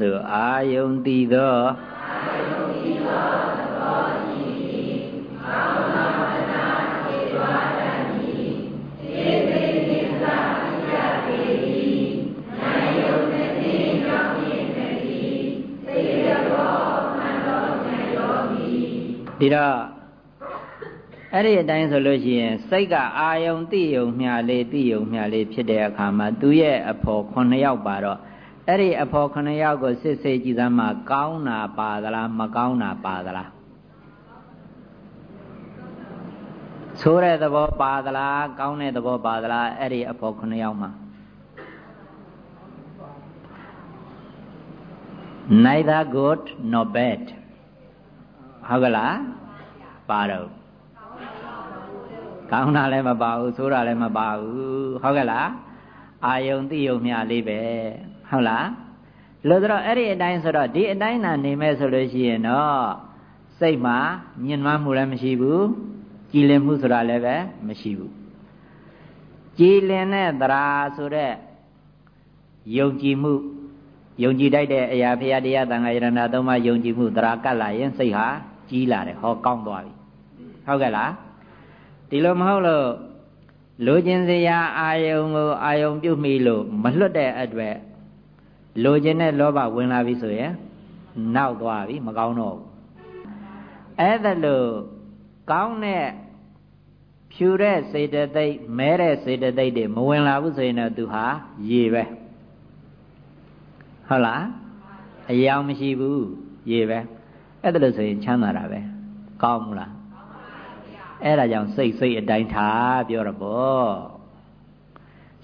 S1: ဆိုအာယုန်တည်သောအာယုန်တည်သောသဘောရှိသည်ကောင်းသောမနာစေသွားတတ်သည်စေစိတ်သစ္စာပြပေသည်နာယုန်နဲ့သိကြောင်းဖြစ်သည်စေတဘောမှန်တော်ဉာဏ်ယောဂီဒီတော့အဲ့ဒီအတိုင်းဆိုလို့ရှိရင်စိတ်ကအာယုံတိယုံမြလေးတိယုံမြလေးဖြစ်တဲ့အခါမှာသူရဲ့အဖို့9ယောက်ပါတော့ အဲ့ဒီအဖော်ခဏယောက်ကိုစစ်စစ်ကြည့်သမှာကောင်းတာပါသလားမကောင်းတာပါသလားဆိုးတဲ့သဘောပါသလားကောင်းတဲ့သဘောပါသလားအဲ့ဒီအဖော်ခဏယောက်မှာ neither good nor bad ဟုတ်ကလားပါတော့ကောင်းတာလည်းမပါဘူးဆိုးတာလည်းမပါဘူးဟုတ်ကလားအာယုံတိယုံမြလေးပဲ ဟုတ်လားလို့တော့အဲ့ဒီအတိုင်းဆိုတော့ဒီအတိုင်းသာနေမဲ့ဆိုလို့ရှိရင်တော့စိတ်မှာညင်နွားမှုလည်းမရှိဘူးကြည်လင်မှုဆိုတာလည်းပဲမရှိဘူးကြည်လင်တဲ့သရာဆိုတဲ့ယုံကြည်မှုယုံကြည်တတ်တဲ့အရာဖရာတရားသံဃာယရဏသုံးပါးယုံကြည်မှုသရာကပ်လာရင်စိတ်ဟာကြီးလာတယ်ဟောကောင်းသွားပြီဟုတ်ကဲ့လားဒီလိုမဟုတ်လို့လိုချင်စရာအာယုံကိုအာယုံပြုတ်မိလို့မလွတ်တဲ့အတွက် လိုချင်တဲ့လောဘဝင်လာပြီဆိုရင်နောက်သွားပြီမကောင်းတော့ဘူးအဲ့ဒါလို့ကောင်းတဲ့ဖြူတဲ့စေတသိက်မဲတဲ့စေတသိက်တွေမဝင်လာဘူးဆိုရင်တော့သူဟာရေပဲဟုတ်လားအယောင်မရှိဘူးရေပဲအဲ့ဒါလို့ဆိုရင်ချမ်းသာတာပဲကောင်းမလားအဲ့ဒါကြောင့်စိတ်စိတ်အတိုင်းထားပြောရပေါ့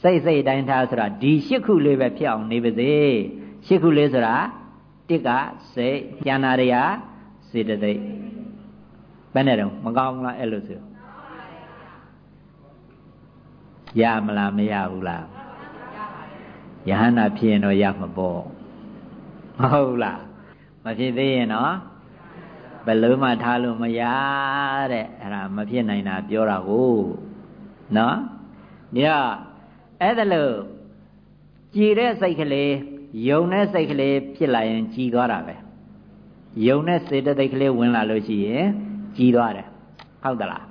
S1: စိတ်စိတ်တိုင်းထားဆိုတာဒီရှစ်ခုလေးပဲဖြစ်အောင်နေပါစေရှစ်ခုလေးဆိုတာတစ်ကစိတ်ဉာဏ်ရာစေတသိက်ဘယ်နဲ့တော့မကောင်းဘူးလားအဲ့လိုဆိုရမလားမရဘူးလားယဟန္တာဖြစ်ရင်တော့ရမှာပေါ့မဟုတ်လားမဖြစ်သေးရင်တော့ဘယ်လိုမှထားလို့မရတဲ့အဲ့ဒါမဖြစ်နိုင်တာပြောတာကိုနော်ည အဲ့ဒါလို့ကြည်တဲ့စိတ်ကလေးယုံတဲ့စိတ်ကလေးဖြစ်လာရင်ကြည်သွားတာပဲယုံတဲ့စေတသိက်ကလေးဝင်လာလို့ရှိရင်ကြည်သွားတယ်ဟဟုတ်သလား